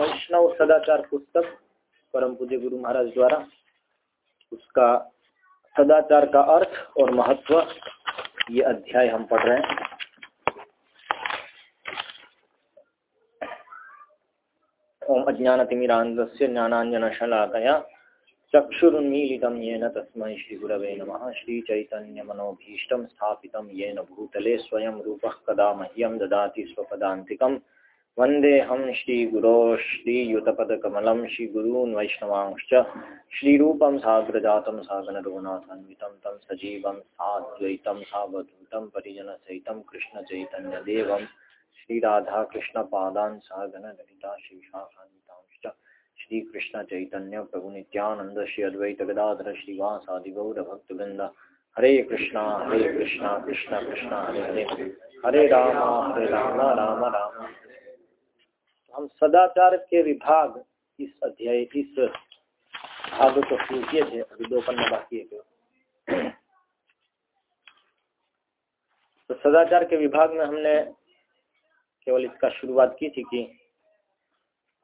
वैष्णव सदाचार पुस्तक परम पूज्य गुरु महाराज द्वारा। उसका सदाचार का अर्थ और महत्व, ये अध्याय हम पढ़ रहे हैं। ओम अज्ञानतिमिरान्धस्य ज्ञानाञ्जनशलाकया। चक्षुरुन्मीलितं येन तस्मै श्रीगुरवे नमः। श्रीचैतन्यमनोभीष्टं स्थापितं येन भूतले स्वयं रूपः कदा मह्यं ददाति स्वपदान्तिकम् वन्देऽहं श्रीगुरो श्रीयुतपदकमलं श्रीगुरून् वैष्णवांश्च। श्रीरूपं साग्रजातं सागनरघुनाथान्वितं तं सजीवं साद्वैतं सावधूतं परिजनसहितं कृष्णचैतन्यदेवं। श्रीराधाकृष्णपादान् सागनललिता चैतन्य प्रभु प्रभुनित्यानन्द श्री अद्वैत गदाधर श्रीवास आदि गौर भक्त श्रीवासादिगौरभक्तवृन्द हरे कृष्णा हरे कृष्णा, कृष्ण कृष्णा, हरे हरे। हरे राम हरे राम राम राम। हम सदाचार के विभाग इस अध्याय, इस भाग को शुरू किए थे। अभी दो पन्ना बाकी है तो सदाचार के विभाग में हमने केवल इसका शुरुआत की थी कि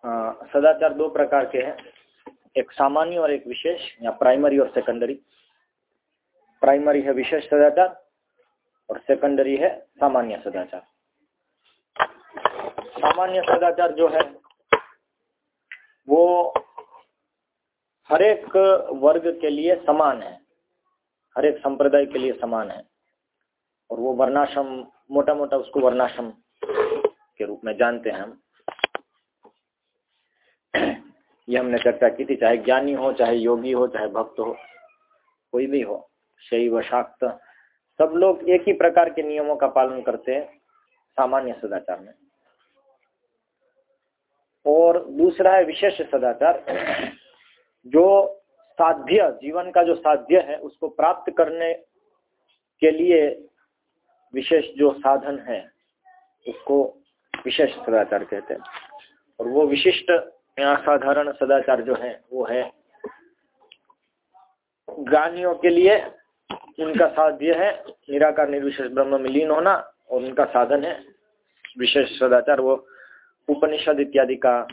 आ, सदाचार दो प्रकार के हैं। एक सामान्य और एक विशेष या प्राइमरी और सेकेंडरी प्राइमरी है विशेष सदाचार और सेकेंडरी है सामान्य सदाचार। सामान्य सदाचार जो है वो हरेक वर्ग के लिए समान है। हरेक संप्रदाय के लिए समान है। और वो वर्णाश्रम मोटा मोटा उसको वर्णाश्रम के रूप में जानते हैं हम। ये हमने चर्चा की थी, चाहे ज्ञानी हो, चाहे योगी हो, चाहे भक्त हो, कोई भी हो, शैव, शाक्त, सब लोग एक ही प्रकार के नियमों का पालन करते हैं, सामान्य सदाचार में। और दूसरा है विशेष सदाचार, जो साध्य, जीवन का जो साध्य है, उसको प्राप्त करने के लिए विशेष जो साधन है, उसको विशेष सदाचार कहते हैं। और वो विशिष्ट या साधारण सदाचार जो है, वो है। ज्ञानियों के लिए उनका साध्य है, निराकार निर्विशेष ब्रह्म में लीन होना, और उनका साधन है। विशेष सदाचार, वो उपनिषद इत्यादि का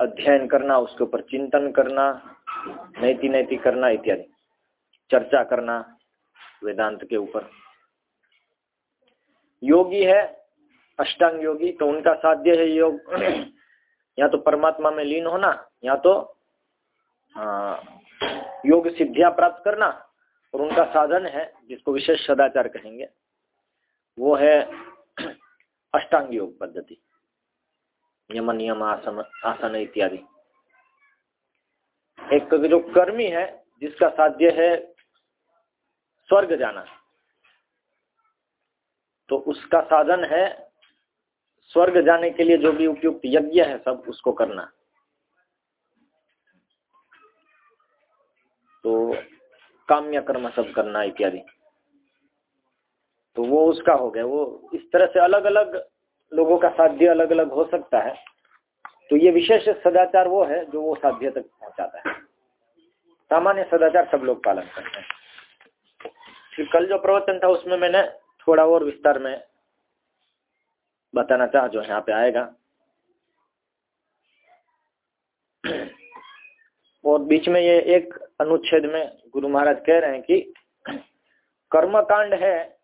अध्ययन करना, उसके ऊपर चिंतन करना नैति नैति करना इत्यादि, चर्चा करना वेदांत के ऊपर। योगी है, अष्टांग योगी तो उनका साध्य है योग। या तो परमात्मा में लीन होना या तो आ, योग सिद्धियाँ प्राप्त करना और उनका साधन है जिसको विशेष सदाचार कहेंगे वो है अष्टांग योग पद्धति यम नियम आसन आसन इत्यादि। एक जो कर्मी है जिसका साध्य है स्वर्ग जाना तो उसका साधन है स्वर्ग जाने के लिए जो भी उपयुक्त यज्ञ है, सब उसको करना। तो काम्य कर्म सब करना इत्यादि। तो वो उसका हो गया। वो इस तरह से अलग अलग लोगों का साध्य अलग अलग हो सकता है। तो ये विशेष सदाचार वो है जो वो साध्य तक पहुंचाता है। सामान्य सदाचार सब लोग पालन करते हैं। फिर कल जो प्रवचन था, उसमें मैंने थोड़ा और विस्तार में बताना चाह जो यहाँ पे आएगा। और बीच में ये एक अनुच्छेद में गुरु महाराज कह रहे हैं कि कर्मकांड है,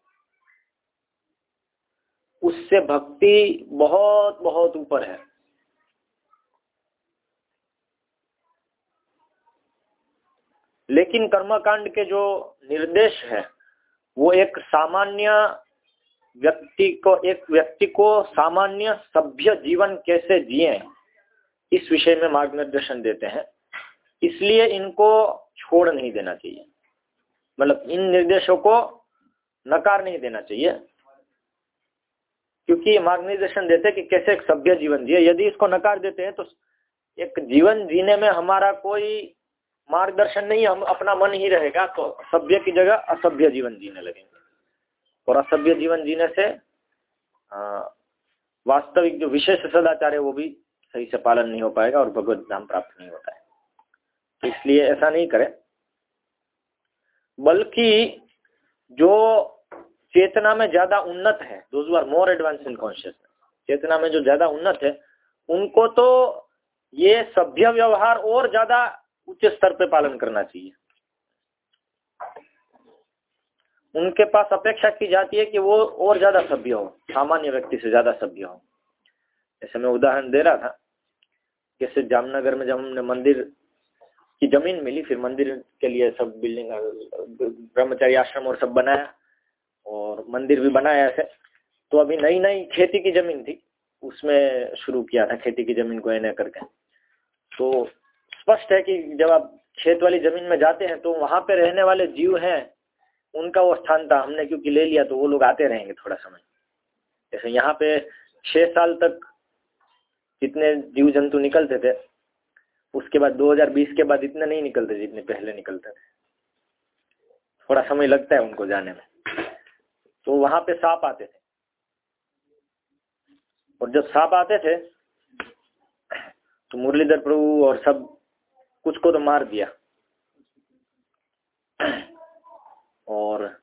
उससे भक्ति बहुत बहुत ऊपर है। लेकिन कर्मकांड के जो निर्देश है, वो एक सामान्य व्यक्ति को, एक व्यक्ति को सामान्य सभ्य जीवन कैसे जिए, इस विषय में मार्गदर्शन देते हैं। इसलिए इनको छोड़ नहीं देना चाहिए। मतलब इन निर्देशों को नकार नहीं देना चाहिए। क्योंकि ये मार्गदर्शन देते कि कैसे एक सभ्य जीवन जिए। यदि इसको नकार देते हैं तो एक जीवन जीने में हमारा कोई मार्गदर्शन नहीं, हम अपना मन ही रहेगा तो सभ्य की जगह असभ्य जीवन जीने लगेंगे। और असभ्य जीवन जीने से वास्तविक जो विशेष सदाचार है वो भी सही से पालन नहीं हो पाएगा और भगवत धाम प्राप्त नहीं होता है। तो इसलिए ऐसा नहीं करें। बल्कि जो चेतना में ज़्यादा उन्नत है those are more advance in consciousness चेतना में जो ज़्यादा उन्नत है, उनको तो ये सभ्य व्यवहार और ज़्यादा उच्च स्तर पे पालन करना चाहिए। उनके पास अपेक्षा की जाती है कि वो और ज़्यादा सभ्य हो, सामान्य व्यक्ति से ज़्यादा सभ्य हो। जैसे मैं उदाहरण दे रहा था, जैसे जामनगर में जब हमने मंदिर की ज़मीन मिली, फिर मंदिर के लिए सब बिल्डिंग ब्रह्मचारी आश्रम और सब बनाया, और मंदिर भी बनाया ऐसे। तो अभी नई नई खेती की ज़मीन थी, उसमें शुरू किया था खेती की ज़मीन को एने करके। तो स्पष्ट है कि जब आप खेत वाली ज़मीन में जाते हैं तो वहाँ पे रहने वाले जीव हैं उनका वो स्थान था, हमने क्योंकि ले लिया तो वो लोग आते रहेंगे थोड़ा समय। जैसे यहाँ पे छह साल तक जितने जीव जंतु निकलते थे, उसके बाद 2020 के बाद इतने नहीं निकलते जितने पहले निकलते थे। थोड़ा समय लगता है उनको जाने में। तो वहाँ पे सांप आते थे। और जब सांप आते थे तो मुरलीधर प्रभु और सब कुछ को तो मार दिया। और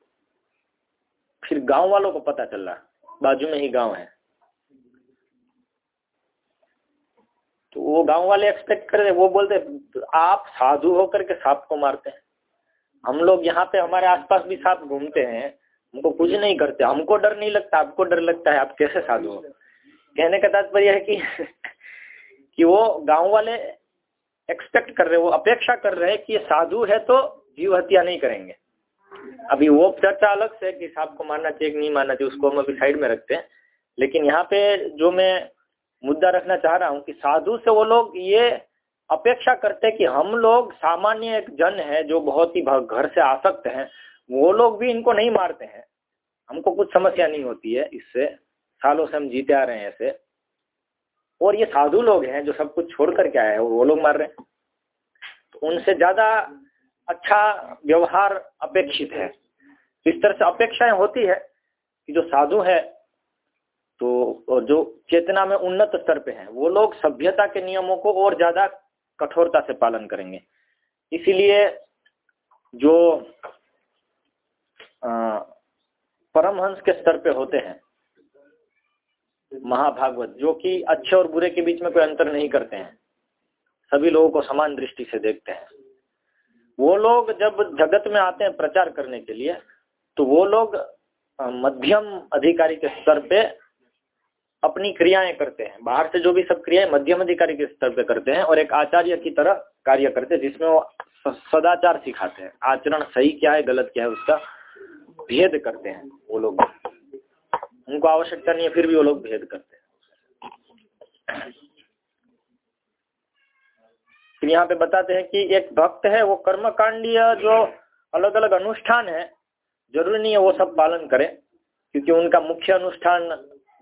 फिर गाँव वालों को पता चल रहा बाजू में ही गाँव है। तो वो गाँव वाले एक्सपेक्ट कर रहे, वो बोलते, आप साधु होकर के सांप को मारते हैं। हम लोग यहाँ पे हमारे आसपास भी सांप घूमते हैं, हमको कुछ नहीं करते, हमको डर नहीं लगता, आपको डर लगता है, आप कैसे साधु हो? कहने का तात्पर्य है कि कि वो गाँव वाले एक्सपेक्ट कर रहे, वो अपेक्षा कर रहे हैं कि ये साधु है तो जीव हत्या नहीं करेंगे। अभी वो चर्चा अलग से कि सांप को मारना चाहिए कि नहीं मारना चाहिए, उसको हम अभी साइड में रखते हैं। लेकिन यहाँ पे जो मैं मुद्दा रखना चाह रहा हूँ कि साधु से वो लोग ये अपेक्षा करते हैं कि हम लोग सामान्य एक जन है जो बहुत ही घर से आसक्त हैं, वो लोग भी इनको नहीं मारते हैं। हमको कुछ समस्या नहीं होती है इससे। सालों से हम जीते आ रहे हैं ऐसे। और ये साधु लोग हैं जो सब कुछ छोड़ करके आए हैं, वो लोग मार रहे हैं। तो उनसे ज़्यादा अच्छा व्यवहार अपेक्षित है। इस तरह से अपेक्षाएँ होती है कि जो साधु है तो और जो चेतना में उन्नत स्तर पे हैं, वो लोग सभ्यता के नियमों को और ज़्यादा कठोरता से पालन करेंगे। इसीलिए जो परमहंस के स्तर पे होते हैं, महाभागवत, जो कि अच्छे और बुरे के बीच में कोई अंतर नहीं करते हैं, सभी लोगों को समान दृष्टि से देखते हैं। वो लोग जब जगत में आते हैं प्रचार करने के लिए तो वो लोग मध्यम अधिकारी के स्तर पे अपनी क्रियाएँ करते हैं। बाहर से जो भी सब क्रियाएँ मध्यम अधिकारी के स्तर पे करते हैं और एक आचार्य की तरह कार्य करते हैं, जिसमें वो सदाचार सिखाते हैं। आचरण सही क्या है, गलत क्या है, उसका भेद करते हैं वो लोग। उनको आवश्यकता नहीं है, फिर भी वो लोग भेद करते हैं। फिर यहाँ पे बताते हैं कि एक भक्त है, वो कर्मकांडीय जो अलग अलग अनुष्ठान है, ज़रूरी नहीं है वो सब पालन करें, क्योंकि उनका मुख्य अनुष्ठान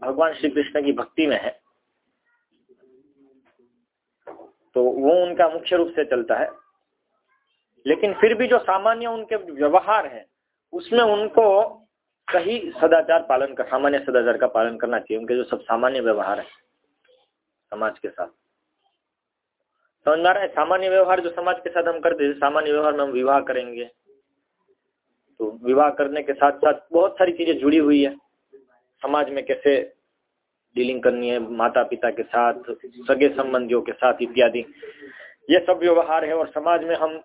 भगवान श्री कृष्ण की भक्ति में है। तो वो उनका मुख्य रूप से चलता है। लेकिन फिर भी जो सामान्य उनके व्यवहार है, उसमें उनको सही सदाचार पालन कर, सामान्य सदाचार का पालन करना चाहिए, उनके जो सब सामान्य व्यवहार है, समाज के साथ। समझ आ रहा है सामान्य व्यवहार जो समाज के साथ हम करते हैं, सामान्य व्यवहार में हम विवाह करेंगे। तो विवाह करने के साथ साथ बहुत सारी चीज़ें जुड़ी हुई है। समाज में कैसे डीलिंग करनी है माता पिता के साथ, सगे संबंधियों के साथ इत्यादि। ये सब व्यवहार है और समाज में हम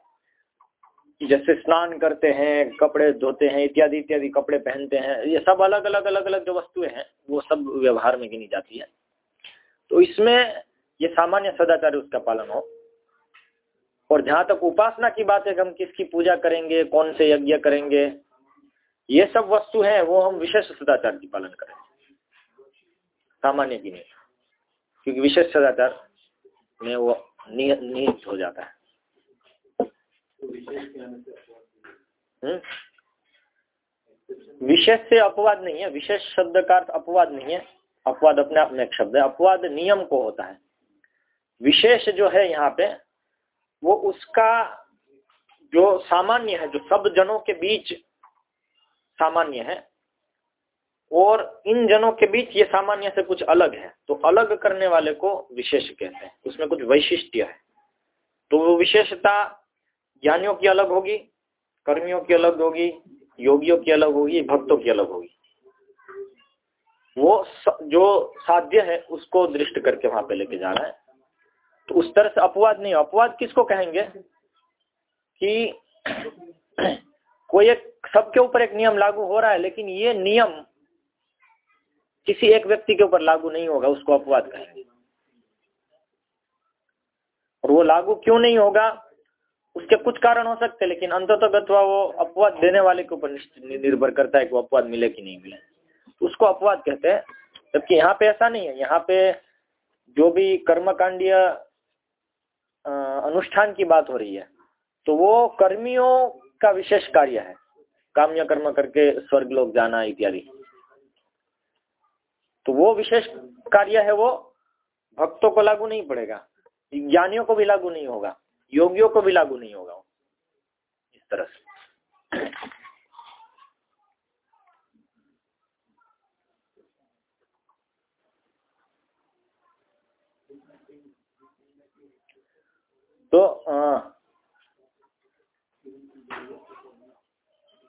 जैसे स्नान करते हैं, कपड़े धोते हैं, इत्यादि इत्यादि कपड़े पहनते हैं। ये सब अलग अलग अलग अलग जो वस्तुएँ हैं, वो सब व्यवहार में गिनी जाती है। तो इसमें ये सामान्य सदाचार उसका पालन हो। और जहाँ तक उपासना की बात है कि हम किसकी पूजा करेंगे, कौन से यज्ञ करेंगे, ये सब वस्तु है, वो हम विशेष सदाचार की पालन करें। सामान्य की नहीं, क्योंकि विशेष सदाचार में वो निहित हो जाता है। हम्म? विशेष से अपवाद नहीं है, विशेष शब्द का अर्थ अपवाद नहीं है। अपवाद अपने आप में एक शब्द है। अपवाद नियम को होता है। विशेष जो है यहाँ पे, वो उसका जो सामान्य है, जो सब जनों के बीच सामान्य है, और इन जनों के बीच ये सामान्य से कुछ अलग है। तो अलग करने वाले को विशेष कहते हैं। उसमें कुछ वैशिष्ट्य है। तो वो विशेषता ज्ञानियों की अलग होगी, कर्मियों की अलग होगी, योगियों की अलग होगी, भक्तों की अलग होगी। वो जो साध्य है, उसको दृष्ट करके वहाँ पे लेके जाना है। तो उस तरह से अपवाद नहीं, अपवाद किसको कहेंगे? कि कोई एक, सबके ऊपर एक नियम लागू हो रहा है, लेकिन ये नियम किसी एक व्यक्ति के ऊपर लागू नहीं होगा, उसको अपवाद कहेंगे। और वो लागू क्यों नहीं होगा? उसके कुछ कारण हो सकते हैं, लेकिन अंततः वो अपवाद देने वाले के ऊपर निर्भर करता है कि वो अपवाद मिले कि नहीं मिले। तो उसको अपवाद कहते हैं, जबकि यहाँ पे ऐसा नहीं है। यहाँ पे जो भी कर्मकांडीय अनुष्ठान की बात हो रही है। तो वो कर्मियों का विशेष कार्य है। काम्य कर्म करके स्वर्ग लोग जाना इत्यादि। तो वो विशेष कार्य है वो, भक्तों को लागू नहीं पड़ेगा। ज्ञानियों को भी लागू नहीं होगा। योगियों को भी लागू नहीं होगा इस तरह से। तो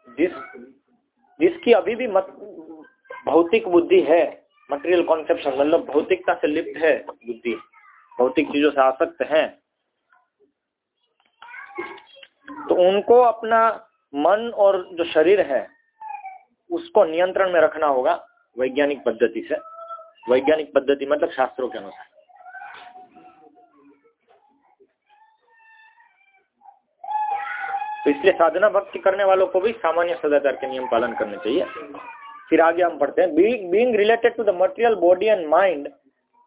जिस, जिसकी अभी भी मत, भौतिक बुद्धि है मटेरियल कॉन्सेप्शन मतलब भौतिकता से लिप्त है बुद्धि, भौतिक चीज़ों से आसक्त है तो उनको अपना मन और जो शरीर है, उसको नियंत्रण में रखना होगा वैज्ञानिक पद्धति से। वैज्ञानिक पद्धति मतलब शास्त्रों के अनुसार। तो इसलिए साधना भक्ति करने वालों को भी सामान्य सदाचार के नियम पालन करने चाहिए। फिर आगे हम पढ़ते हैं being related to the material body and mind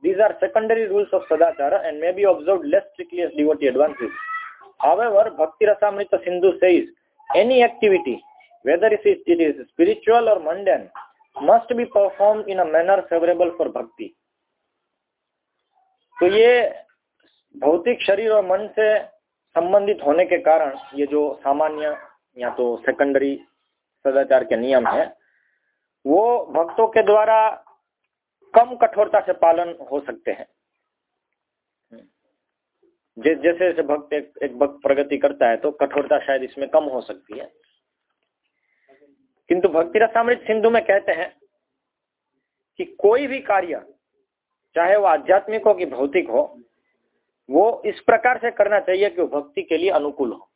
these are secondary rules of सदाचार and may be observe less strictly devotee advances however Bhakti Rasamrita Sindhu says any activity whether is it is spiritual or mundane must be perform in a manner favourable for bhakti तो ये भौतिक शरीर और मन से संबंधित होने के कारण ये जो सामान्य या तो सेकेंडरी सदाचार के नियम है वो भक्तों के द्वारा कम कठोरता से पालन हो सकते हैं। जैसे जैसे भक्त एक, एक भक्त प्रगति करता है तो कठोरता शायद इसमें कम हो सकती है। किंतु भक्ति रसामृत सिंधु में कहते हैं कि कोई भी कार्य चाहे वो आध्यात्मिक हो कि भौतिक हो वो इस प्रकार से करना चाहिए कि भक्ति के लिए अनुकूल हो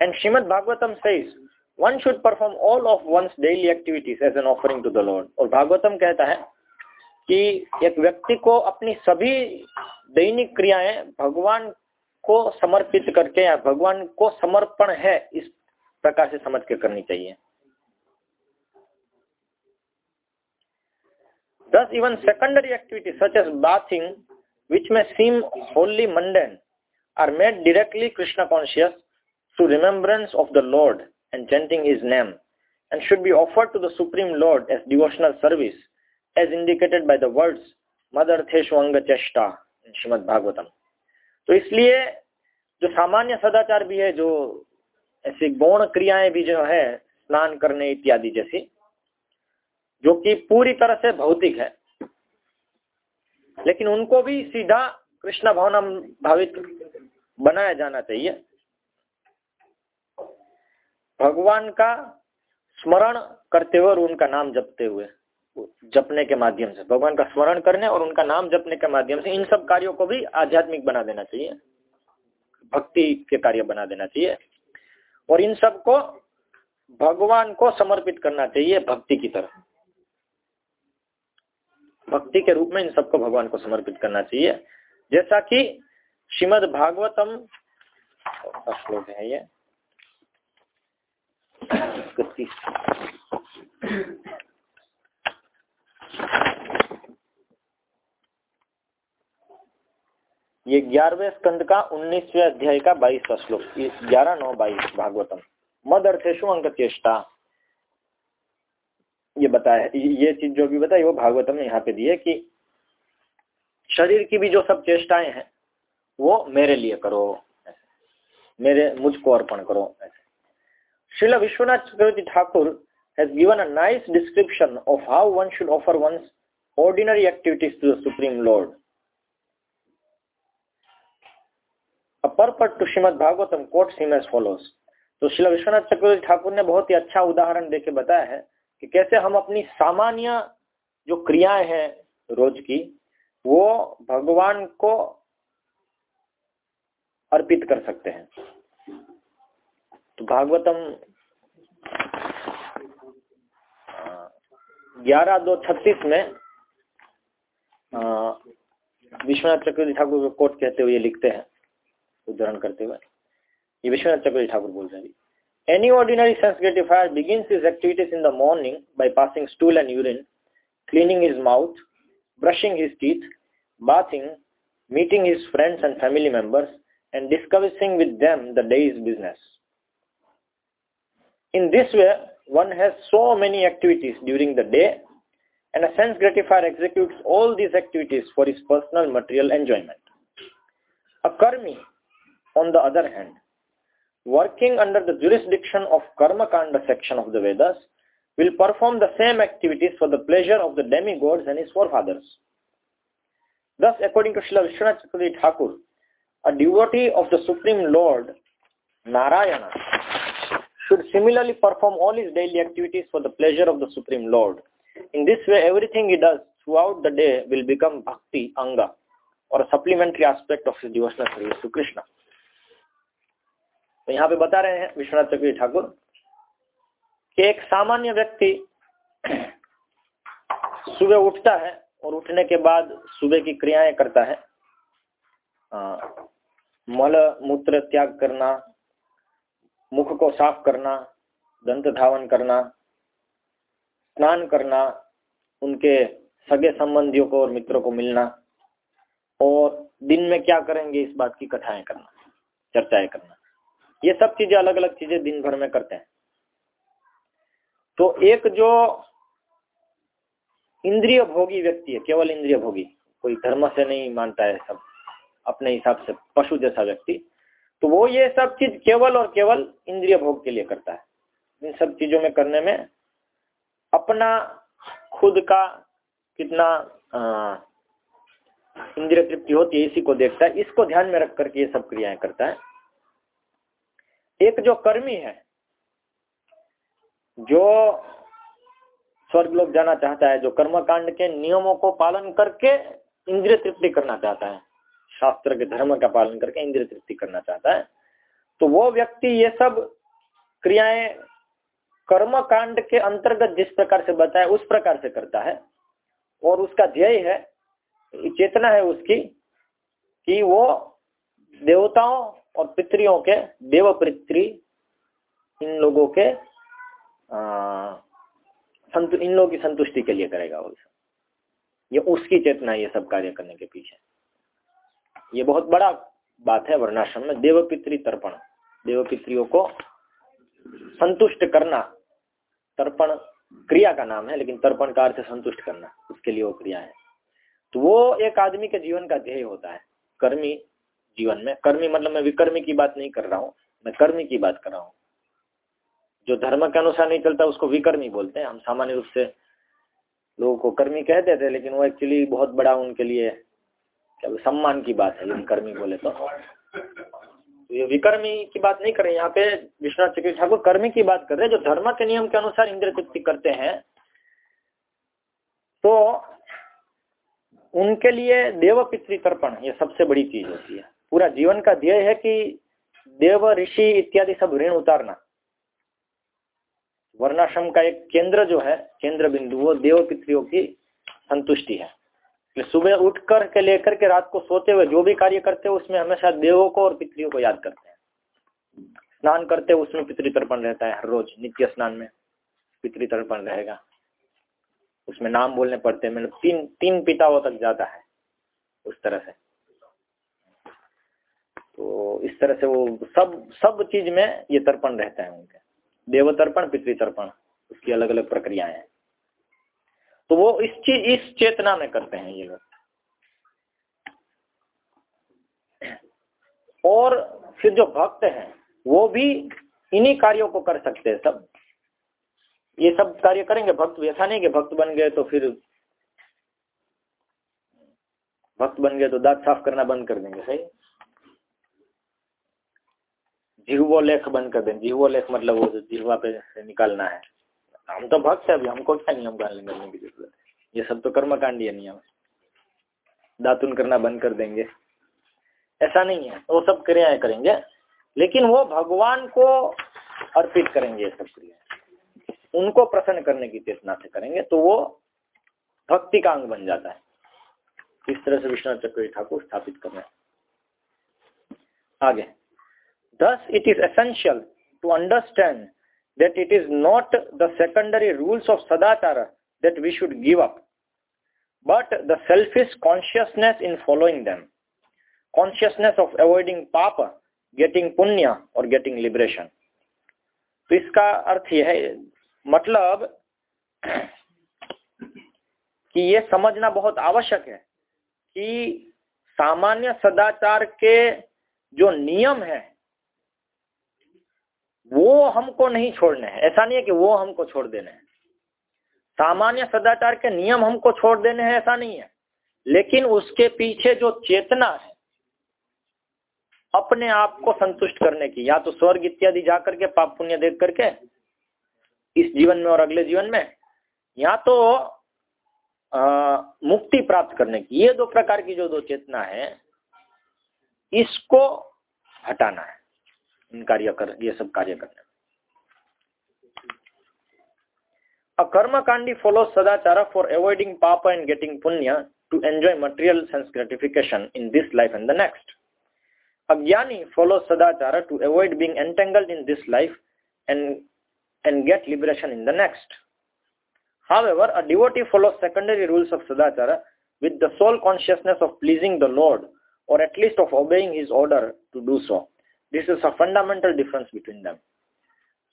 and Shrimad Bhagavatam says one should perform all of one's daily activities as an offering to the Lord. और भागवतम कहता है कि एक व्यक्ति को अपनी सभी दैनिक क्रियाएँ भगवान को समर्पित करके या भगवान को समर्पण है, इस प्रकार से समझ के करनी चाहिए Thus, even secondary activities such as bathing, which may seem wholly mundane, are made directly Krishna conscious through remembrance of the Lord and chanting his name and should be offered to the Supreme Lord as devotional service as indicated by the words मदर्थेश्वंग चेष्टा श्रीमद भागवतम तो इसलिए जो सामान्य सदाचार भी है जो ऐसी गौण क्रियाएँ भी जो है स्नान करने इत्यादि जैसी जो कि पूरी तरह से भौतिक है। लेकिन उनको भी सीधा कृष्ण भवन भावित बनाया जाना चाहिए। भगवान का स्मरण करते हुए और उनका नाम जपते हुए, जपने के माध्यम से। भगवान का स्मरण करने और उनका नाम जपने के माध्यम से इन सब कार्यों को भी आध्यात्मिक बना देना चाहिए। भक्ति के कार्य बना देना चाहिए। और इन सबको भगवान को समर्पित करना चाहिए भक्ति की तरह भक्ति के रूप में इन सबको भगवान को समर्पित करना चाहिए। जैसा कि श्रीमद भागवतम श्लोक है ये। ये ग्यारहवें स्कंद का उन्नीसवें अध्याय का बाईसवा श्लोक ग्यारह नौ बाईस भागवतम। मद अर्थेशु अंक चेष्टा ये बताया, ये चीज़ जो भी बताई, वो भागवतम ने यहाँ पे दी है कि शरीर की भी जो सब चेष्टाएँ हैं, वो मेरे लिए करो, मेरे, मुझको अर्पण करो। Srila Vishwanath Chakravarti Thakur has given a nice description of how one should offer one ordinary activities to the Supreme Lord a purport to Shrimad Bhagavatam quote सीमेज follows तो श्रील विश्वनाथ चक्रवर्ती ठाकुर ने बहुत ही अच्छा उदाहरण देके बताया है। कि कैसे हम अपनी सामान्य जो क्रियाएँ हैं रोज की, वो भगवान को अर्पित कर सकते हैं। तो भागवतम ग्यारह दो छत्तीस में विश्वनाथ चक्रवर्ती ठाकुर को कोट कहते हुए लिखते हैं उदाहरण करते हुए। ये विश्वनाथ चक्रवर्ती ठाकुर बोल रहे हैं। Any ordinary sense gratifier begins his activities in the morning by passing stool and urine, cleaning his mouth, brushing his teeth, bathing, meeting his friends and family members, and discussing with them the day's business. In this way, one has so many activities during the day and a sense gratifier executes all these activities for his personal material enjoyment. A karmi, on the other hand, working under the jurisdiction of Karma Kanda section of the Vedas, will perform the same activities for the pleasure of the demigods and his forefathers. Thus, according to Srila Vishwanath Chakravarti Thakur, a devotee of the Supreme Lord, Narayana, should similarly perform all his daily activities for the pleasure of the Supreme Lord. In this way, everything he does throughout the day will become bhakti anga or a supplementary aspect of his devotional service to Krishna. तो यहाँ पे बता रहे हैं विश्वनाथ चक्री ठाकुर, कि एक सामान्य व्यक्ति सुबह उठता है और उठने के बाद सुबह की क्रियाएँ करता है। मल, मूत्र त्याग करना, मुख को साफ़ करना, दंत धावन करना, स्नान करना, उनके सगे संबंधियों को और मित्रों को मिलना, और दिन में क्या करेंगे इस बात की कथाएँ करना, चर्चाएँ करना। ये सब चीज़ें अलग अलग चीज़ें दिन भर में करते हैं। तो एक जो इंद्रिय भोगी व्यक्ति है, केवल इंद्रिय भोगी कोई धर्म से नहीं मानता है सब, अपने हिसाब से पशु जैसा व्यक्ति तो वो ये सब चीज़ केवल और केवल इंद्रिय भोग के लिए करता है। इन सब चीज़ों में करने में अपना खुद का कितना इंद्रिय तृप्ति होती है, इसी को देखता है, इसको ध्यान में रख करके ये सब क्रियाएँ करता है। एक जो कर्मी है, जो स्वर्ग लोग जाना चाहता है, जो कर्मकांड के नियमों को पालन करके इंद्रिय तृप्ति करना चाहता है, शास्त्र के धर्म का पालन करके इंद्रिय तृप्ति करना चाहता है तो वो व्यक्ति ये सब क्रियाएँ कर्म कांड के अंतर्गत जिस प्रकार से बताया, उस प्रकार से करता है। और उसका ध्येय है, चेतना है उसकी, कि वो देवताओं और पितरियों के देव पितृ इन लोगों के आ, इन लोगों की संतुष्टि के लिए करेगा वो ये उसकी चेतना ये सब कार्य करने के पीछे। ये बहुत बड़ा बात है वर्णाश्रम में देव पितृ तर्पण। देव पितृयों को संतुष्ट करना तर्पण क्रिया का नाम है लेकिन तर्पण का अर्थ संतुष्ट करना उसके लिए वो क्रिया है। तो वो एक आदमी के जीवन का ध्येय होता है। कर्मी जीवन में। कर्मी मतलब मैं विकर्मी की बात नहीं कर रहा हूँ, मैं कर्मी की बात कर रहा हूँ। जो धर्म के अनुसार नहीं चलता, उसको विकर्मी बोलते हैं। हम सामान्य रूप से लोगों को कर्मी कहते थे लेकिन वो एक्चुअली बहुत बड़ा उनके लिए क्या सम्मान की बात है, यदि कर्मी बोले तो। तो ये विकर्मी की बात नहीं कर रहे यहाँ पे विश्वनाथ चक्र ठाकुर कर्मी की बात कर रहे हैं। जो धर्म के नियम के अनुसार इंद्र तृप्ति करते हैं तो उनके लिए देव पितृ तर्पण ये सबसे बड़ी चीज़ होती है। पूरा जीवन का ध्येय है कि देव, ऋषि इत्यादि सब ऋण उतारना। वर्णाश्रम का एक केंद्र जो है, केंद्र बिंदु, वो देव पितृयों की संतुष्टि है। सुबह उठ कर के लेकर के रात को सोते हुए जो भी कार्य करते हैं, उसमें हमेशा देवों को और पितरियों को याद करते हैं। स्नान करते उसमें पितृतर्पण रहता है, हर रोज नित्य स्नान में पितृतर्पण रहेगा। उसमें नाम बोलने पड़ते हैं मतलब तीन तीन पिताओं तक जाता है, उस तरह से। तो इस तरह से वो सब सब चीज़ में ये तर्पण रहता है उनके। देव तर्पण पितृतर्पण उसकी अलग अलग प्रक्रियाएँ हैं। तो वो इस चीज़ इस चेतना में करते हैं ये लोग। और फिर जो भक्त हैं, वो भी इन्हीं कार्यों को कर सकते हैं सब। ये सब कार्य करेंगे, भक्त ऐसा नहीं कि भक्त बन गए तो फिर भक्त बन गए तो दांत साफ़ करना बंद कर देंगे, सही? जीवो लेख बंद कर दें। जीवो लेख मतलब वो जीवा पे से निकालना है। हम तो भक्त है अभी, हमको क्या नियम पालन करने की ज़रूरत है? ये सब तो कर्मकांडी है नियम। दातुन करना बंद कर देंगे। ऐसा नहीं है। वो सब क्रियाएँ करेंगे। लेकिन वो भगवान को अर्पित करेंगे ये सब क्रिया उनको प्रसन्न करने की चेतना से करेंगे तो वो भक्ति का अंग बन जाता है। इस तरह से विश्वनाथ चक्र ठाकुर स्थापित करना आगे। Thus it is essential to understand that it is not the secondary rules of sadachara that we should give up, but the selfish consciousness in following them. Consciousness of avoiding papa, getting punya or getting liberation. तो इसका अर्थ यह है मतलब कि ये समझना बहुत आवश्यक है कि सामान्य सदाचार के जो नियम है वो हमको नहीं छोड़ने हैं। ऐसा नहीं है कि वो हमको छोड़ देने हैं। सामान्य सदाचार के नियम हमको छोड़ देने हैं ऐसा नहीं है। लेकिन उसके पीछे जो चेतना है अपने आप को संतुष्ट करने की या तो स्वर्ग इत्यादि जाकर के पाप पुण्य देख करके इस जीवन में और अगले जीवन में या तो आ, मुक्ति प्राप्त करने की। ये दो प्रकार की जो दो चेतना है इसको हटाना है। इन कार्य कर ये सब कार्य करने A karma kandi follows sadachara for avoiding papa and getting punya to enjoy material sense gratification in this life and the next. A jnani follows sadachara to avoid being entangled in this life and, and get liberation in the next. However, a devotee follows secondary rules of sadachara with the sole consciousness of pleasing the Lord or at least of obeying his order to do so. This is a fundamental difference between them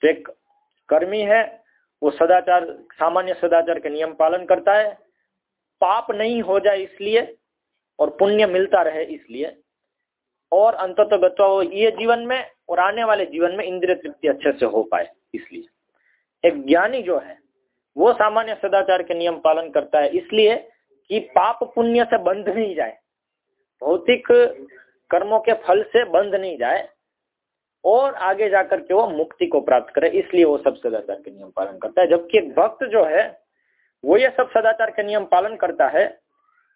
तो एक कर्मी है, वो सदाचार, सामान्य सदाचार के नियम पालन करता है। पाप नहीं हो जाए इसलिए और पुण्य मिलता रहे इसलिए। और अंतत वो ये जीवन में और आने वाले जीवन में इंद्रिय तृप्ति अच्छे से हो पाए इसलिए। एक ज्ञानी जो है, वो सामान्य सदाचार के नियम पालन करता है इसलिए कि पाप पुण्य से बंध नहीं जाए। भौतिक कर्मों के फल से बंध नहीं जाए। और आगे जाकर के वो मुक्ति को प्राप्त करे, इसलिए वो सब सदाचार के नियम पालन करता है। जबकि एक भक्त जो है, वो ये सब सदाचार के नियम पालन करता है,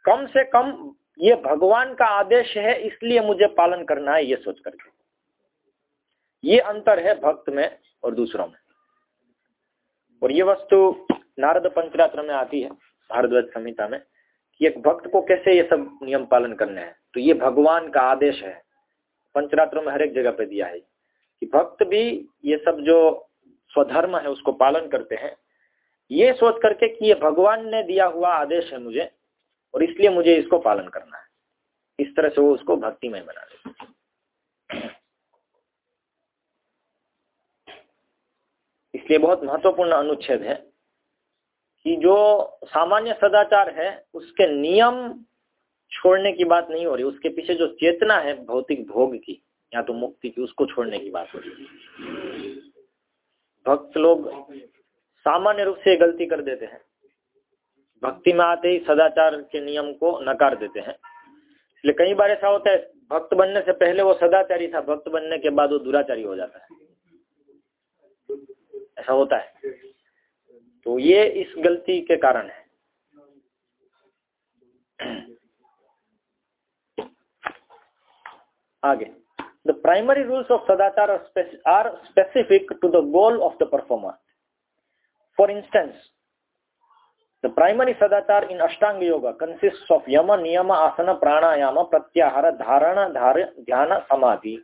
कम से कम ये भगवान का आदेश है, इसलिए मुझे पालन करना है, ये सोच करके। ये अंतर है भक्त में और दूसरों में। और ये वस्तु नारद पंचरात्र में आती है, भारद्वाज संहिता में, कि एक भक्त को कैसे ये सब नियम पालन करने हैं। तो ये भगवान का आदेश है, पंचरात्रों में हर एक जगह पे दिया है। कि भक्त भी ये सब जो स्वधर्म है, उसको पालन करते हैं। ये सोच करके कि ये भगवान ने दिया हुआ आदेश है मुझे, और इसलिए मुझे इसको पालन करना है। इस तरह से वो उसको भक्तिमय बना देते इसलिए बहुत महत्वपूर्ण अनुच्छेद है कि जो सामान्य सदाचार है, उसके नियम छोड़ने की बात नहीं हो रही। उसके पीछे जो चेतना है, भौतिक भोग की या तो मुक्ति की, उसको छोड़ने की बात हो। रही भक्त लोग सामान्य रूप से गलती कर देते हैं। भक्ति में आते ही सदाचार के नियम को नकार देते हैं। इसलिए कई बार ऐसा होता है, भक्त बनने से पहले वो सदाचारी था, भक्त बनने के बाद वो दुराचारी हो जाता है। ऐसा होता है। तो ये इस गलती के कारण है। आगे। The primary rules of Sadachar are, spec are specific to the goal of the performer. For instance, the primary Sadachar in Ashtanga Yoga consists of Yama, Niyama, Asana, Pranayama, Pratyahara, Dharana, Dhara, Dhyana, Samadhi.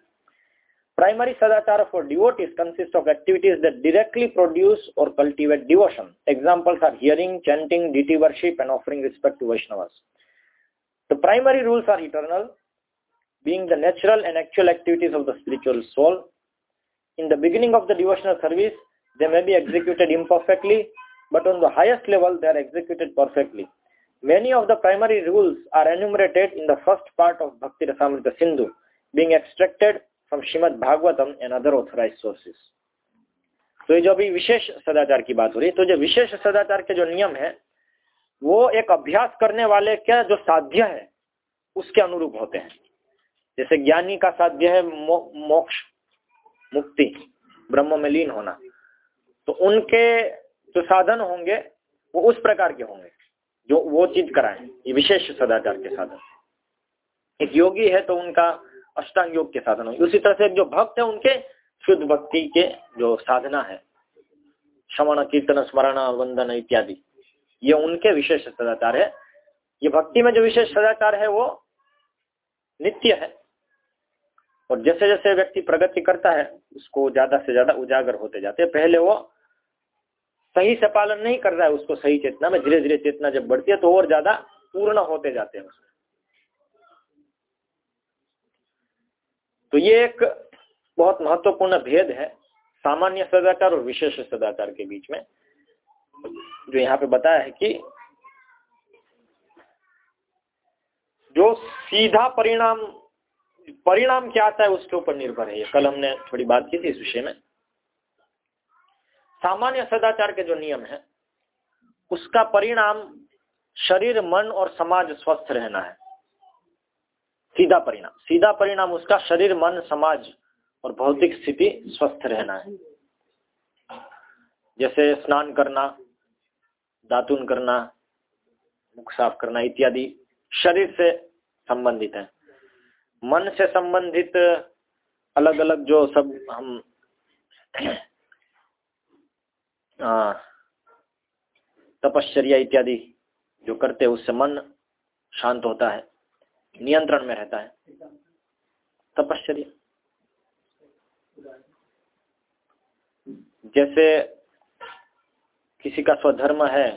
Primary Sadachara for devotees consists of activities that directly produce or cultivate devotion. Examples are hearing, chanting, deity worship and offering respect to Vaishnavas. The primary rules are eternal, being the natural and actual activities of the spiritual soul. In the beginning of the devotional service, they may be executed imperfectly, but on the highest level, they are executed perfectly. Many of the primary rules are enumerated in the first part of Bhakti Rasamrita Sindhu, being extracted from Shrimad Bhagavatam and other authorized sources. तो ये जो अभी विशेष सदाचार की बात हो रही है तो जो विशेष सदाचार के जो नियम है वो एक अभ्यास करने वाले का जो साध्य है उसके अनुरूप होते हैं जैसे ज्ञानी का साध्य है मो, मोक्ष मुक्ति ब्रह्म में लीन होना। तो उनके जो साधन होंगे वो उस प्रकार के होंगे जो वो चीज़ कराए ये विशेष सदाचार के साधन। एक योगी है तो उनका अष्टांग योग के साधन होंगे। उसी तरह से जो भक्त है उनके शुद्ध भक्ति के जो साधना है श्रवण कीर्तन स्मरण वंदन इत्यादि ये उनके विशेष सदाचार है। ये भक्ति में जो विशेष सदाचार है वो नित्य है। और जैसे जैसे व्यक्ति प्रगति करता है, उसको ज़्यादा से ज़्यादा उजागर होते जाते हैं। पहले वो सही से पालन नहीं कर रहा है, उसको सही चेतना में धीरे धीरे चेतना जब बढ़ती है तो और ज़्यादा पूर्ण होते जाते हैं उसमें। तो ये एक बहुत महत्वपूर्ण भेद है, सामान्य सदाचार और विशेष सदाचार के बीच में। जो यहाँ पे बताया है कि जो सीधा परिणाम परिणाम क्या आता है उसके ऊपर निर्भर है। ये कल हमने थोड़ी बात की थी इस विषय में। सामान्य सदाचार के जो नियम है, उसका परिणाम शरीर, मन और समाज स्वस्थ रहना है। सीधा परिणाम। सीधा परिणाम उसका शरीर, मन, समाज और भौतिक स्थिति स्वस्थ रहना है। जैसे स्नान करना, दातुन करना, मुख साफ़ करना इत्यादि शरीर से संबंधित है। मन से संबंधित अलग अलग जो सब हम तपश्चर्या इत्यादि जो करते हैं उससे मन शांत होता है नियंत्रण में रहता है। तपश्चर्या। जैसे किसी का स्वधर्म है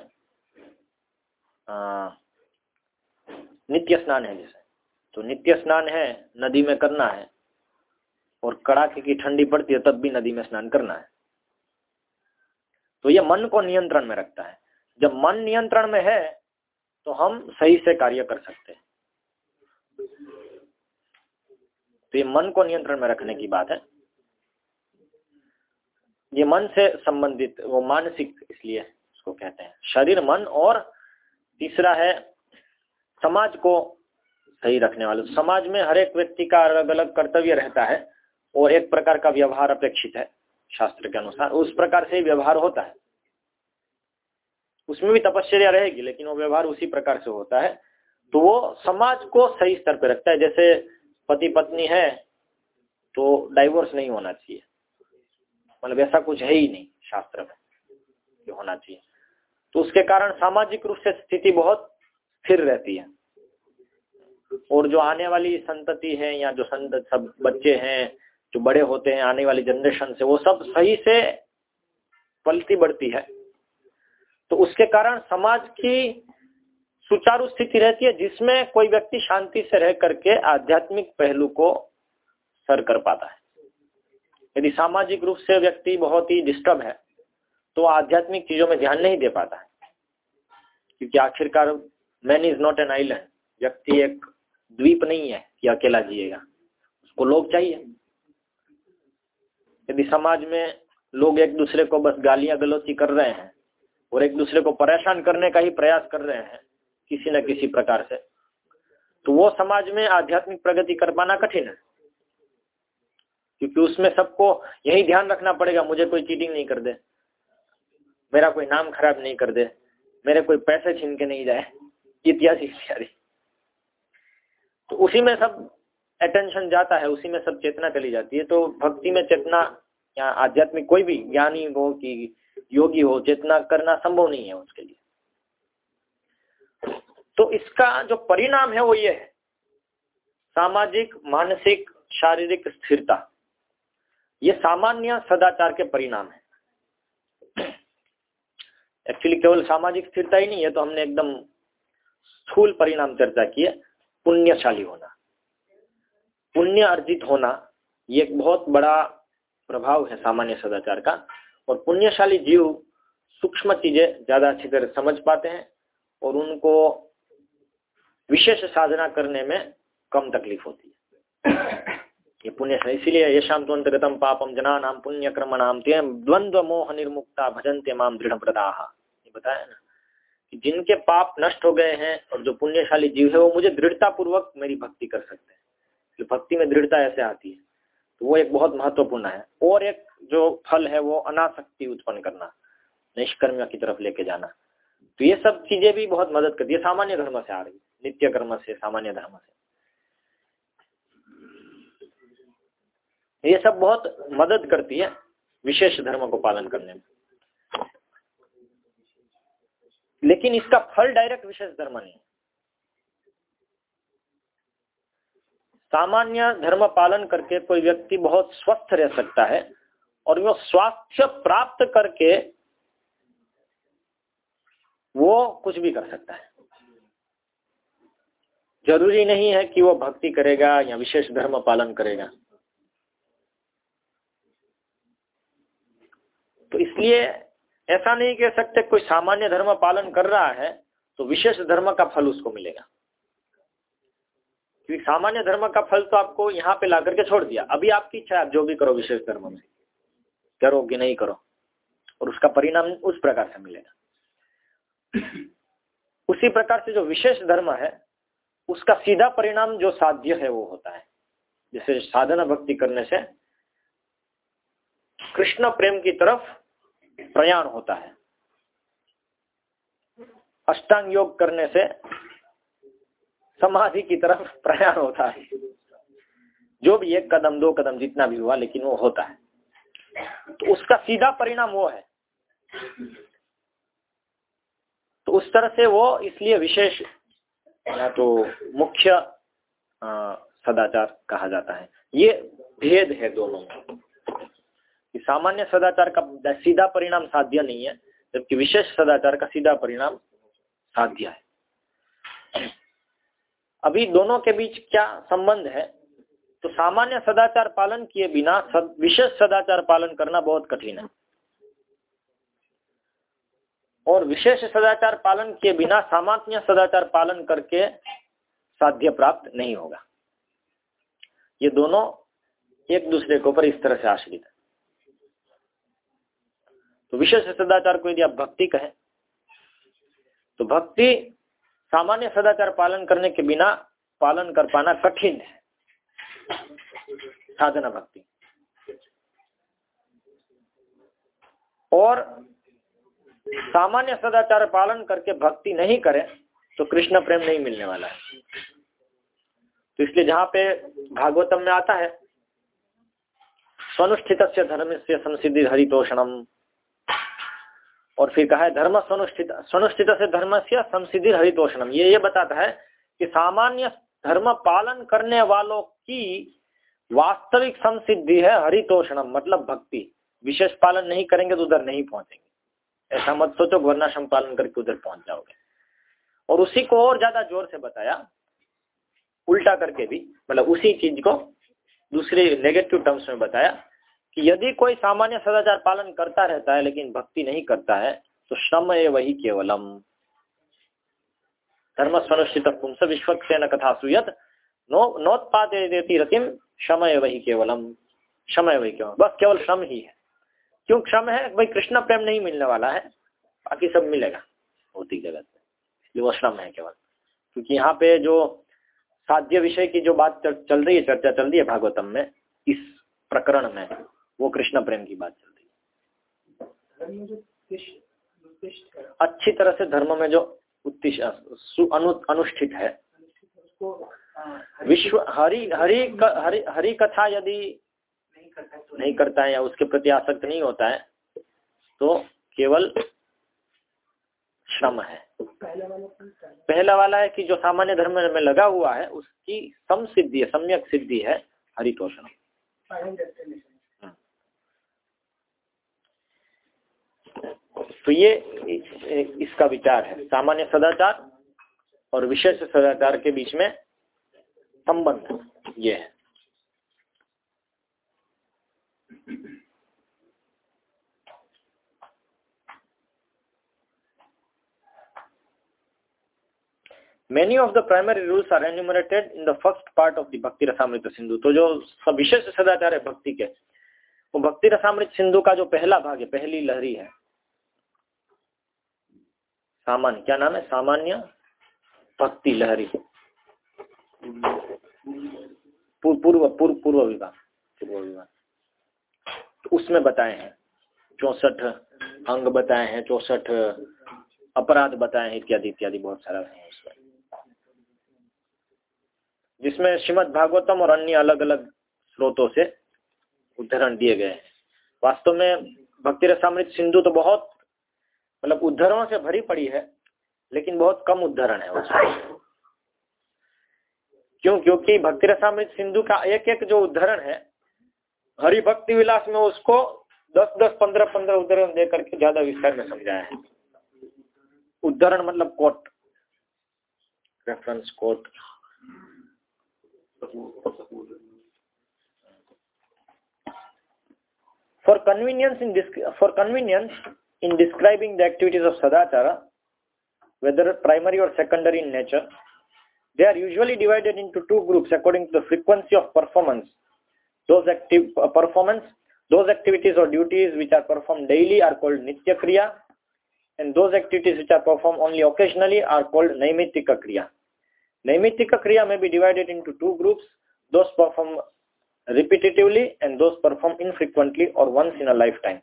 आ, नित्य स्नान है जैसे। तो नित्य स्नान है, नदी में करना है। और कड़ाके की ठंडी पड़ती है, तब भी नदी में स्नान करना है। तो यह मन को नियंत्रण में रखता है। जब मन नियंत्रण में है तो हम सही से कार्य कर सकते हैं। तो ये मन को नियंत्रण में रखने की बात है। ये मन से संबंधित, वो मानसिक इसलिए उसको कहते हैं। शरीर, मन और तीसरा है, समाज को सही रखने वाले। समाज में हर एक व्यक्ति का अलग अलग कर्तव्य रहता है और एक प्रकार का व्यवहार अपेक्षित है शास्त्र के अनुसार। उस प्रकार से व्यवहार होता है। उसमें भी तपस्या रहेगी, लेकिन वो व्यवहार उसी प्रकार से होता है। तो वो समाज को सही स्तर पर रखता है। जैसे पति पत्नी है तो डाइवोर्स नहीं होना चाहिए। मतलब ऐसा कुछ है ही नहीं शास्त्र में होना चाहिए। तो उसके कारण सामाजिक रूप से स्थिति बहुत स्थिर रहती है। और जो आने वाली संतति है या जो संत सब बच्चे हैं, जो बड़े होते हैं, आने वाली जनरेशन से, वो सब सही से पलती बढ़ती है। तो उसके कारण समाज की सुचारू स्थिति रहती है, जिसमें कोई व्यक्ति शांति से रह करके आध्यात्मिक पहलू को सर कर पाता है। यदि सामाजिक रूप से व्यक्ति बहुत ही डिस्टर्ब है तो आध्यात्मिक चीज़ों में ध्यान नहीं दे पाता है। क्योंकि आखिरकार man is not an island व्यक्ति एक द्वीप नहीं है कि अकेला जिएगा। उसको लोग चाहिए। यदि समाज में लोग एक दूसरे को बस गालियाँ गलौती कर रहे हैं और एक दूसरे को परेशान करने का ही प्रयास कर रहे हैं किसी न किसी प्रकार से तो वो समाज में आध्यात्मिक प्रगति कर पाना कठिन है। क्योंकि उसमें सबको यही ध्यान रखना पड़ेगा, मुझे कोई चीटिंग नहीं कर दे, मेरा कोई नाम खराब नहीं कर दे, मेरे कोई पैसे छीन के नहीं जाए इत्यादि इत्यादि। तो उसी में सब अटेंशन जाता है, उसी में सब चेतना चली जाती है। तो भक्ति में चेतना या आध्यात्मिक कोई भी ज्ञानी हो कि योगी हो, चेतना करना संभव नहीं है उसके लिए। तो इसका जो परिणाम है वो ये है, सामाजिक, मानसिक, शारीरिक स्थिरता। ये सामान्य सदाचार के परिणाम है। एक्चुअली केवल सामाजिक स्थिरता ही नहीं है तो हमने एकदम स्थूल परिणाम चर्चा किए पुण्यशाली होना। पुण्य अर्जित होना, ये एक बहुत बड़ा प्रभाव है सामान्य सदाचार का। और पुण्यशाली जीव सूक्ष्म चीज़ें ज़्यादा अच्छी तरह समझ पाते हैं और उनको विशेष साधना करने में कम तकलीफ़ होती है। ये पुण्य है, इसीलिए यशाम तो अंतर्गतम पापम जना नाम पुण्य क्रम नाम द्वंद्व मोह निर्मुक्ता भजनते माम दृढ़ प्रदाह ये बताया ना? जिनके पाप नष्ट हो गए हैं और जो पुण्यशाली जीव है, वो मुझे दृढ़ता पूर्वक मेरी भक्ति कर सकते हैं। तो भक्ति में दृढ़ता ऐसे आती है तो वो एक बहुत महत्वपूर्ण है। और एक जो फल है, वो अनासक्ति उत्पन्न करना निष्कर्म की तरफ़ लेके जाना। तो ये सब चीज़ें भी बहुत मदद करती है। सामान्य धर्म से आ रही नित्य कर्म से, सामान्य धर्म से। ये सब बहुत मदद करती है विशेष धर्म को पालन करने में। लेकिन इसका फल डायरेक्ट विशेष धर्म नहीं। सामान्य धर्म पालन करके कोई व्यक्ति बहुत स्वस्थ रह सकता है और वो स्वास्थ्य प्राप्त करके वो कुछ भी कर सकता है। ज़रूरी नहीं है कि वो भक्ति करेगा या विशेष धर्म पालन करेगा। तो इसलिए ऐसा नहीं कह सकते कोई सामान्य धर्म पालन कर रहा है तो विशेष धर्म का फल उसको मिलेगा। क्योंकि सामान्य धर्म का फल तो आपको यहाँ पे ला करके छोड़ दिया। अभी आपकी इच्छा आप जो भी करो विशेष धर्म में। करो कि नहीं करो। और उसका परिणाम उस प्रकार से मिलेगा। उसी प्रकार से जो विशेष धर्म है, उसका सीधा परिणाम जो साध्य है, वो होता है। जैसे साधना भक्ति करने से कृष्ण प्रेम की तरफ़ प्रयाण होता है। अष्टांग योग करने से समाधि की तरफ़ प्रयाण होता है। जो भी एक कदम, दो कदम जितना भी हुआ, लेकिन वो होता है। तो उसका सीधा परिणाम वो है। तो उस तरह से वो इसलिए विशेष, या तो मुख्य सदाचार कहा जाता है। ये भेद है दोनों कि सामान्य सदाचार का सीधा परिणाम साध्य नहीं है जबकि विशेष सदाचार का सीधा परिणाम साध्य है। अभी दोनों के बीच क्या संबंध है? तो सामान्य सदाचार पालन किए बिना सद, विशेष सदाचार पालन करना बहुत कठिन है। और विशेष सदाचार पालन किए बिना सामान्य सदाचार पालन करके साध्य प्राप्त नहीं होगा। ये दोनों एक दूसरे के ऊपर इस तरह से आश्रित है। तो विशेष सदाचार को यदि आप भक्ति कहें तो भक्ति सामान्य सदाचार पालन करने के बिना पालन कर पाना कठिन है। साधना भक्ति। और सामान्य सदाचार पालन करके भक्ति नहीं करें तो कृष्ण प्रेम नहीं मिलने वाला है। तो इसलिए जहाँ पे भागवतम में आता है स्वनुष्ठित धर्म से संसिद्धि हरितोषणम। और फिर कहा है, धर्म स्वनुष्ठित स्वनुष्ठित से धर्म से संसिधि हरितोषणम। ये ये बताता है कि सामान्य धर्म पालन करने वालों की वास्तविक संसिद्धि है हरितोषणम मतलब भक्ति। विशेष पालन नहीं करेंगे तो उधर नहीं पहुँचेंगे। ऐसा मत सोचो वर्णाश्रम पालन करके उधर पहुँच जाओगे। और उसी को और ज़्यादा ज़ोर से बताया, उल्टा करके भी मतलब उसी चीज़ को दूसरे नेगेटिव टर्म्स में बताया कि यदि कोई सामान्य सदाचार पालन करता रहता है, लेकिन भक्ति नहीं करता है तो श्रम है वही केवलम। धर्म स्वनुष्ठित पुंस विश्व न कथा सुयत, नो, नोत्पादे देती रतिम श्रम है वही केवलम। श्रम है वही केवल बस केवल श्रम ही है। क्यों श्रम है? भाई कृष्ण प्रेम नहीं मिलने वाला है, बाकी सब मिलेगा। भौतिक जगत में। इसलिए वो श्रम है केवल। क्योंकि यहाँ पे जो साध्य विषय की जो बात चल रही है, चर्चा चल रही है भागवतम में, इस प्रकरण में वो कृष्ण प्रेम की बात चल रही है अच्छी तरह से धर्म में जो अनुष्ठित है। विश्व हरि हरि हरि हरि कथा यदि नहीं करता है या उसके प्रति आसक्त नहीं होता है तो केवल श्रम है। पहला वाला है कि जो सामान्य धर्म में लगा हुआ है उसकी सम सिद्धि है सम्यक सिद्धि है हरितोषण तो ये इसका विचार है सामान्य सदाचार और विशेष सदाचार के बीच में संबंध ये है Many of the primary rules are enumerated in the first part of the Bhakti Rasamrita Sindhu. तो जो सब विशेष सदाचार है, भक्ति के, वो भक्ति रसामृत सिंधु का जो पहला भाग है, पहली लहरी है सामान्य, क्या नाम है? सामान्य भक्ति लहरी। पूर्व पूर्व पूर्व विभाग पूर्व विभाग। तो उसमें बताए हैं, चौसठ अंग बताए हैं, चौसठ अपराध बताए हैं, इत्यादि इत्यादि, बहुत सारा है उसमें जिसमें श्रीमद भागवतम और अन्य अलग अलग स्रोतों से उदाहरण दिए गए हैं। वास्तव में भक्ति रसामृत सिंधु तो बहुत मतलब उद्धरणों से भरी पड़ी है, लेकिन बहुत कम उद्धरण है उसमें क्यों? क्योंकि भक्ति रसामृत सिंधु का एक एक जो उदाहरण है हरि भक्ति विलास में उसको दस दस पंद्रह पंद्रह उदाहरण दे करके ज़्यादा विस्तार में समझाया है। उद्धरण मतलब quote. Reference quote. For convenience in for convenience in describing the activities of sadachara, whether primary or secondary in nature, they are usually divided into two groups according to the frequency of performance. Those active uh, performance, those activities or duties which are performed daily are called nitya kriya, and those activities which are performed only occasionally are called naimittika kriya. Naimittika kriya may be divided into two groups. Those performed repetitively and those performed infrequently or once in a lifetime.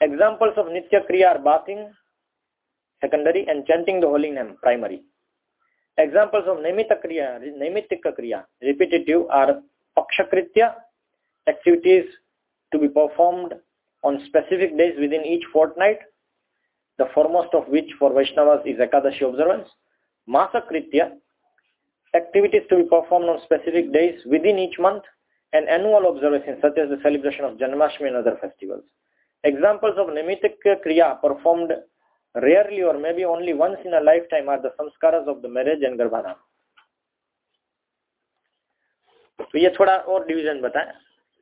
Examples of Nitya Kriya are bathing, secondary, and chanting the holy name, primary. Examples of Naimita Kriya, Kriya, repetitive, are Pakshakritya, activities to be performed on specific days within each fortnight, the foremost of which for Vaishnavas is Ekadashi observance. Masakritya, activities to be performed on specific days within each month, and annual observations such as the celebration of Janmashtami and other festivals. Examples of Nimitik Kriya performed rarely or maybe only once in a lifetime are the samskaras of the marriage and Garbhadhan. तो ये थोड़ा और division बताएँ।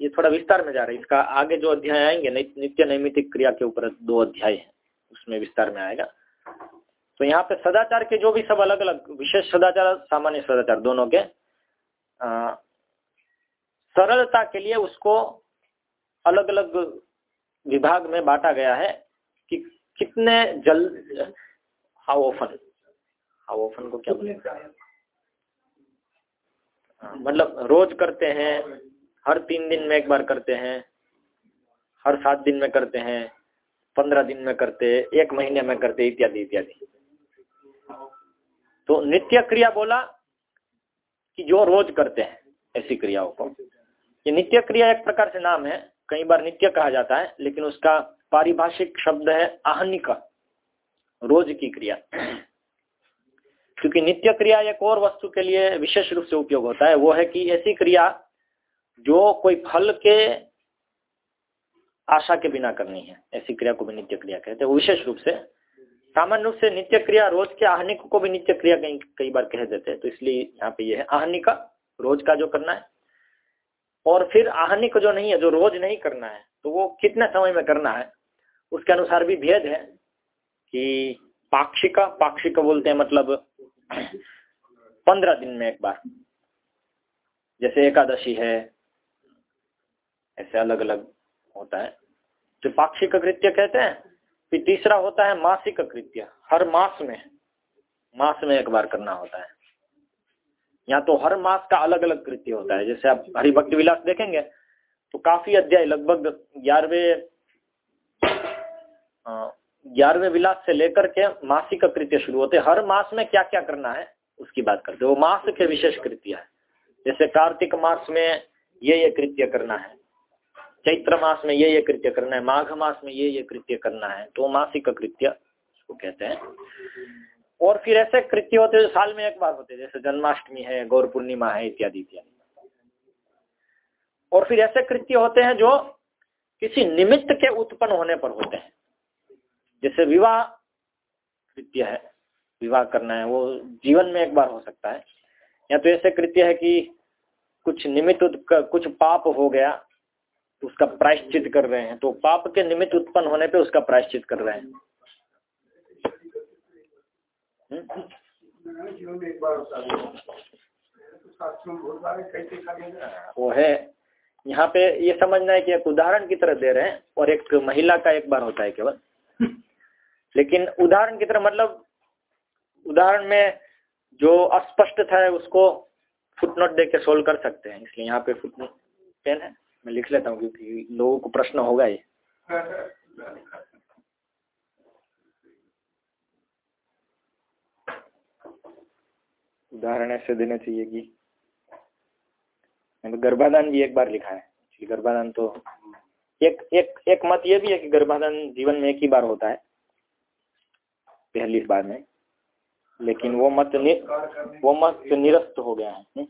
ये थोड़ा विस्तार में जा रहा है। इसका आगे जो अध्याय आएँगे नित्य नैमितिक क्रिया के ऊपर दो अध्याय है। उसमें विस्तार में आएगा। तो यहाँ पे सदाचार के जो भी सब अलग अलग विशेष सदाचार, सामान्य सदाचार दोनों के सरलता के लिए उसको अलग अलग विभाग में बांटा गया है कि कितने जल हावोफन ओफन को क्या बोलते हाँ, मतलब रोज करते हैं हर तीन दिन में एक बार करते हैं हर सात दिन में करते हैं पंद्रह दिन में करते एक महीने में करते इत्यादि इत्यादि। तो नित्य क्रिया बोला कि जो रोज करते हैं ऐसी क्रियाओं को। ये नित्य क्रिया एक प्रकार से नाम है। कई बार नित्य कहा जाता है, लेकिन उसका पारिभाषिक शब्द है आहनिका रोज की क्रिया। क्योंकि नित्य क्रिया एक और वस्तु के लिए विशेष रूप से उपयोग होता है, वो है कि ऐसी क्रिया जो कोई फल के आशा के बिना करनी है, ऐसी क्रिया को भी नित्य क्रिया कहते हैं। विशेष रूप से सामान्य रूप से नित्य क्रिया रोज के आहनिक को भी नित्य क्रिया कई बार कह देते हैं। तो इसलिए यहाँ पे ये है आहनिका रोज का जो करना है और फिर आहनिक जो नहीं है, जो रोज नहीं करना है तो वो कितने समय में करना है? उसके अनुसार भी भेद है कि पाक्षिका, पाक्षिक बोलते हैं मतलब पंद्रह दिन में एक बार। जैसे एकादशी है, ऐसे अलग अलग होता है। तो पाक्षिक कृत्य कहते हैं, फिर तीसरा होता है मासिक कृत्य। हर मास में मास में एक बार करना होता है। या तो हर मास का अलग अलग कृत्य होता है, जैसे आप हरिभक्त विलास देखेंगे तो काफ़ी अध्याय, लगभग ग्यारहवें ग्यारहवें विलास से लेकर के मासिक कृत्य शुरू होते हर मास में क्या क्या करना है, उसकी बात करते वो मास के विशेष कृत्य है। जैसे कार्तिक मास में ये ये कृत्य करना है, चैत्र मास में ये ये कृत्य करना है, माघ मास में ये ये कृत्य करना है तो मासिक कृत्य उसको कहते हैं। और फिर ऐसे कृत्य होते जो साल में एक बार होते जैसे जन्माष्टमी है, गौर पूर्णिमा है, इत्यादि इत्यादि। और फिर ऐसे कृत्य होते हैं जो किसी निमित्त के उत्पन्न होने पर होते हैं। जैसे विवाह कृत्य है, विवाह करना है, वो जीवन में एक बार हो सकता है। या तो ऐसे कृत्य है कि कुछ निमित्त कुछ पाप हो गया तो उसका प्रायश्चित कर रहे हैं तो पाप के निमित्त उत्पन्न होने पे उसका प्रायश्चित कर रहे हैं? वो है। यहाँ पे ये समझना है कि एक उदाहरण की तरह दे रहे हैं और एक महिला का एक बार होता है केवल। लेकिन उदाहरण की तरह मतलब उदाहरण में जो अस्पष्ट था उसको फुट नोट दे के सोल्व कर सकते हैं। इसलिए यहाँ पे फुट नोट पेन है। मैं लिख लेता हूँ क्योंकि लोगों को प्रश्न होगा ये। उदाहरण ऐसे देने चाहिए कि तो गर्भाधान भी एक बार लिखा है। गर्भाधान तो एक एक एक मत ये भी है कि गर्भाधान जीवन में एक ही बार होता है पहली बार में। लेकिन वो मत नि, वो मत निरस्त हो गया है।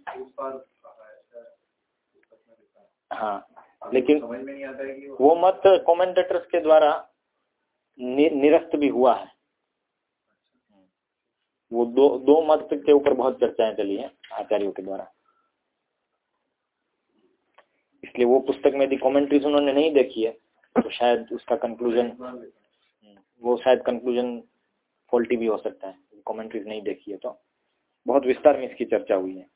हाँ लेकिन वो मत कमेंटेटर्स के द्वारा नि, निरस्त भी हुआ है। वो दो दो मत के ऊपर बहुत चर्चाएँ चली हैं आचार्यों के द्वारा। इसलिए वो पुस्तक में यदि कॉमेंट्रीज उन्होंने नहीं देखी है तो शायद उसका कंक्लूजन वो शायद कंक्लूजन फॉल्टी भी हो सकता है। कॉमेंट्रीज नहीं देखी है तो। बहुत विस्तार में इसकी चर्चा हुई है।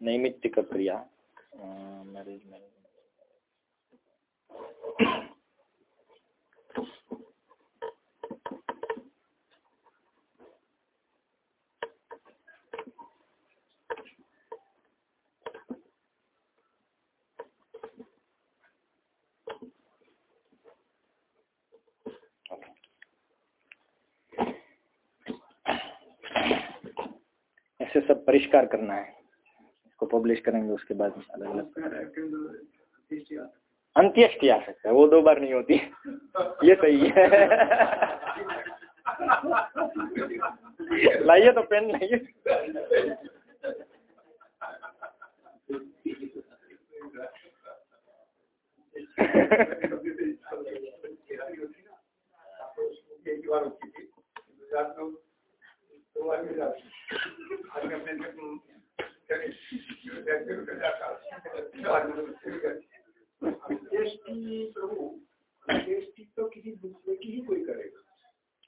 नैमित्तिक क्रिया मैरिज मैरिज ऐसे सब परिष्कार करना है। इसको पब्लिश करेंगे उसके बाद अलग अलग अंत्येष्टि आ सकता है वो दो बार नहीं होती। ये सही है। लाइए तो पेन लाइए।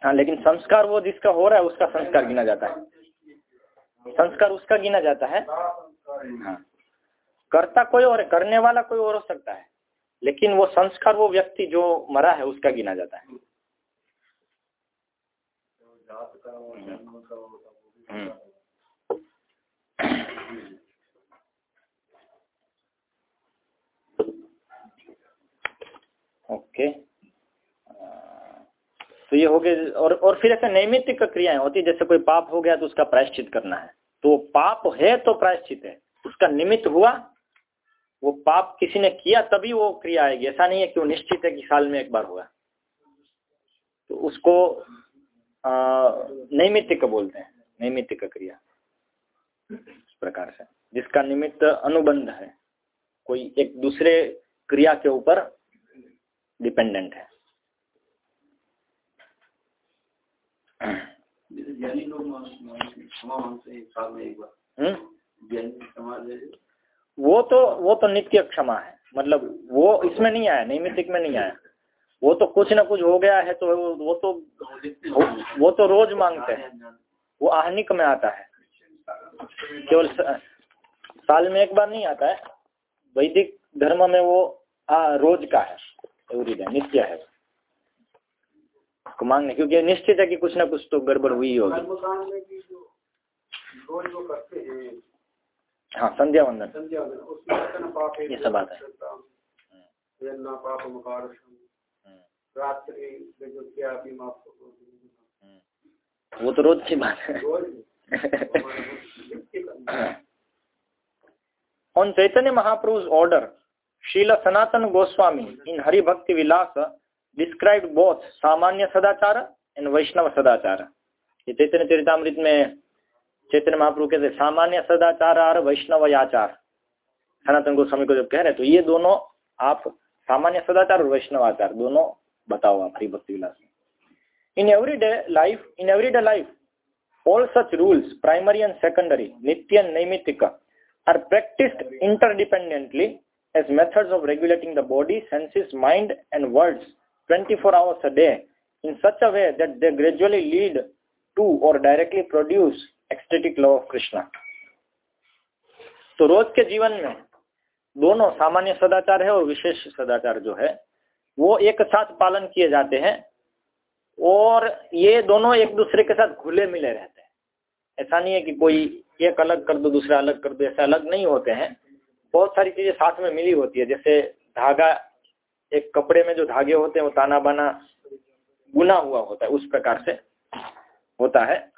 हाँ। लेकिन संस्कार वो जिसका हो रहा है उसका संस्कार गिना जाता है। संस्कार उसका गिना जाता है। हाँ करता कोई और करने वाला कोई और हो सकता है। लेकिन वो संस्कार वो व्यक्ति जो मरा है उसका गिना जाता है हम्म। ओके। तो ये हो गए, और और फिर ऐसे नैमित्तिक क्रियाएँ होती है, जैसे कोई पाप हो गया तो उसका प्रायश्चित करना है। तो पाप है तो प्रायश्चित है। उसका निमित्त हुआ, वो पाप किसी ने किया, तभी वो क्रिया आएगी। ऐसा नहीं है कि वो निश्चित है कि साल में एक बार हुआ तो उसको नैमित्तिक बोलते हैं। नैमित्तिक क्रिया। इस प्रकार से। जिसका निमित्त अनुबंध है कोई एक दूसरे क्रिया के ऊपर डिपेंडेंट है। हम्म? वो तो वो तो नित्य क्षमा है। मतलब वो इसमें नहीं आया नैमित्तिक में नहीं आया। वो तो कुछ ना कुछ हो गया है तो वो तो वो तो रोज मांगते हैं। वो आहनिक में आता है। केवल साल में एक बार नहीं आता है। वैदिक धर्म में वो आ, रोज का है। नित्य है। मांगने क्योंकि निश्चित है कि कुछ ना कुछ तो गड़बड़ हुई होगी। हाँ संध्या वंदन ये सब आता है। वो तो रोज की बात है। On Chaitanya Mahaprabhu's order, Srila Sanatan Goswami in Hari Bhakti Vilasa described both सामान्य सदाचार एंड वैष्णव सदाचार ये चैतन्य चरितमृत में चैतन्य महाप्रभु कहते सामान्य सदाचार और वैष्णव आचार सनातन गोस्वामी को जब कह रहे तो ये दोनों आप सामान्य सदाचार और वैष्णव आचार, दोनों बताओ आप, हरिभक्ति विलास में। Every day life in every day life all such rules primary and secondary nitya naimittik are practised interdependently as methods of regulating the body, senses, mind and words 24 hours a day in such a way that they gradually lead to or directly produce ecstatic love of Krishna. तो रोज के जीवन में दोनों सामान्य सदाचार है और विशेष सदाचार जो है वो एक साथ पालन किए जाते हैं और ये दोनों एक दूसरे के साथ घुले मिले रहते हैं। ऐसा नहीं है कि कोई एक अलग कर दो, दूसरा अलग कर दो, ऐसा अलग नहीं होते हैं। बहुत सारी चीज़ें साथ में मिली होती है, जैसे धागा, एक कपड़े में जो धागे होते हैं, वो ताना बाना बुना हुआ होता है, उस प्रकार से होता है।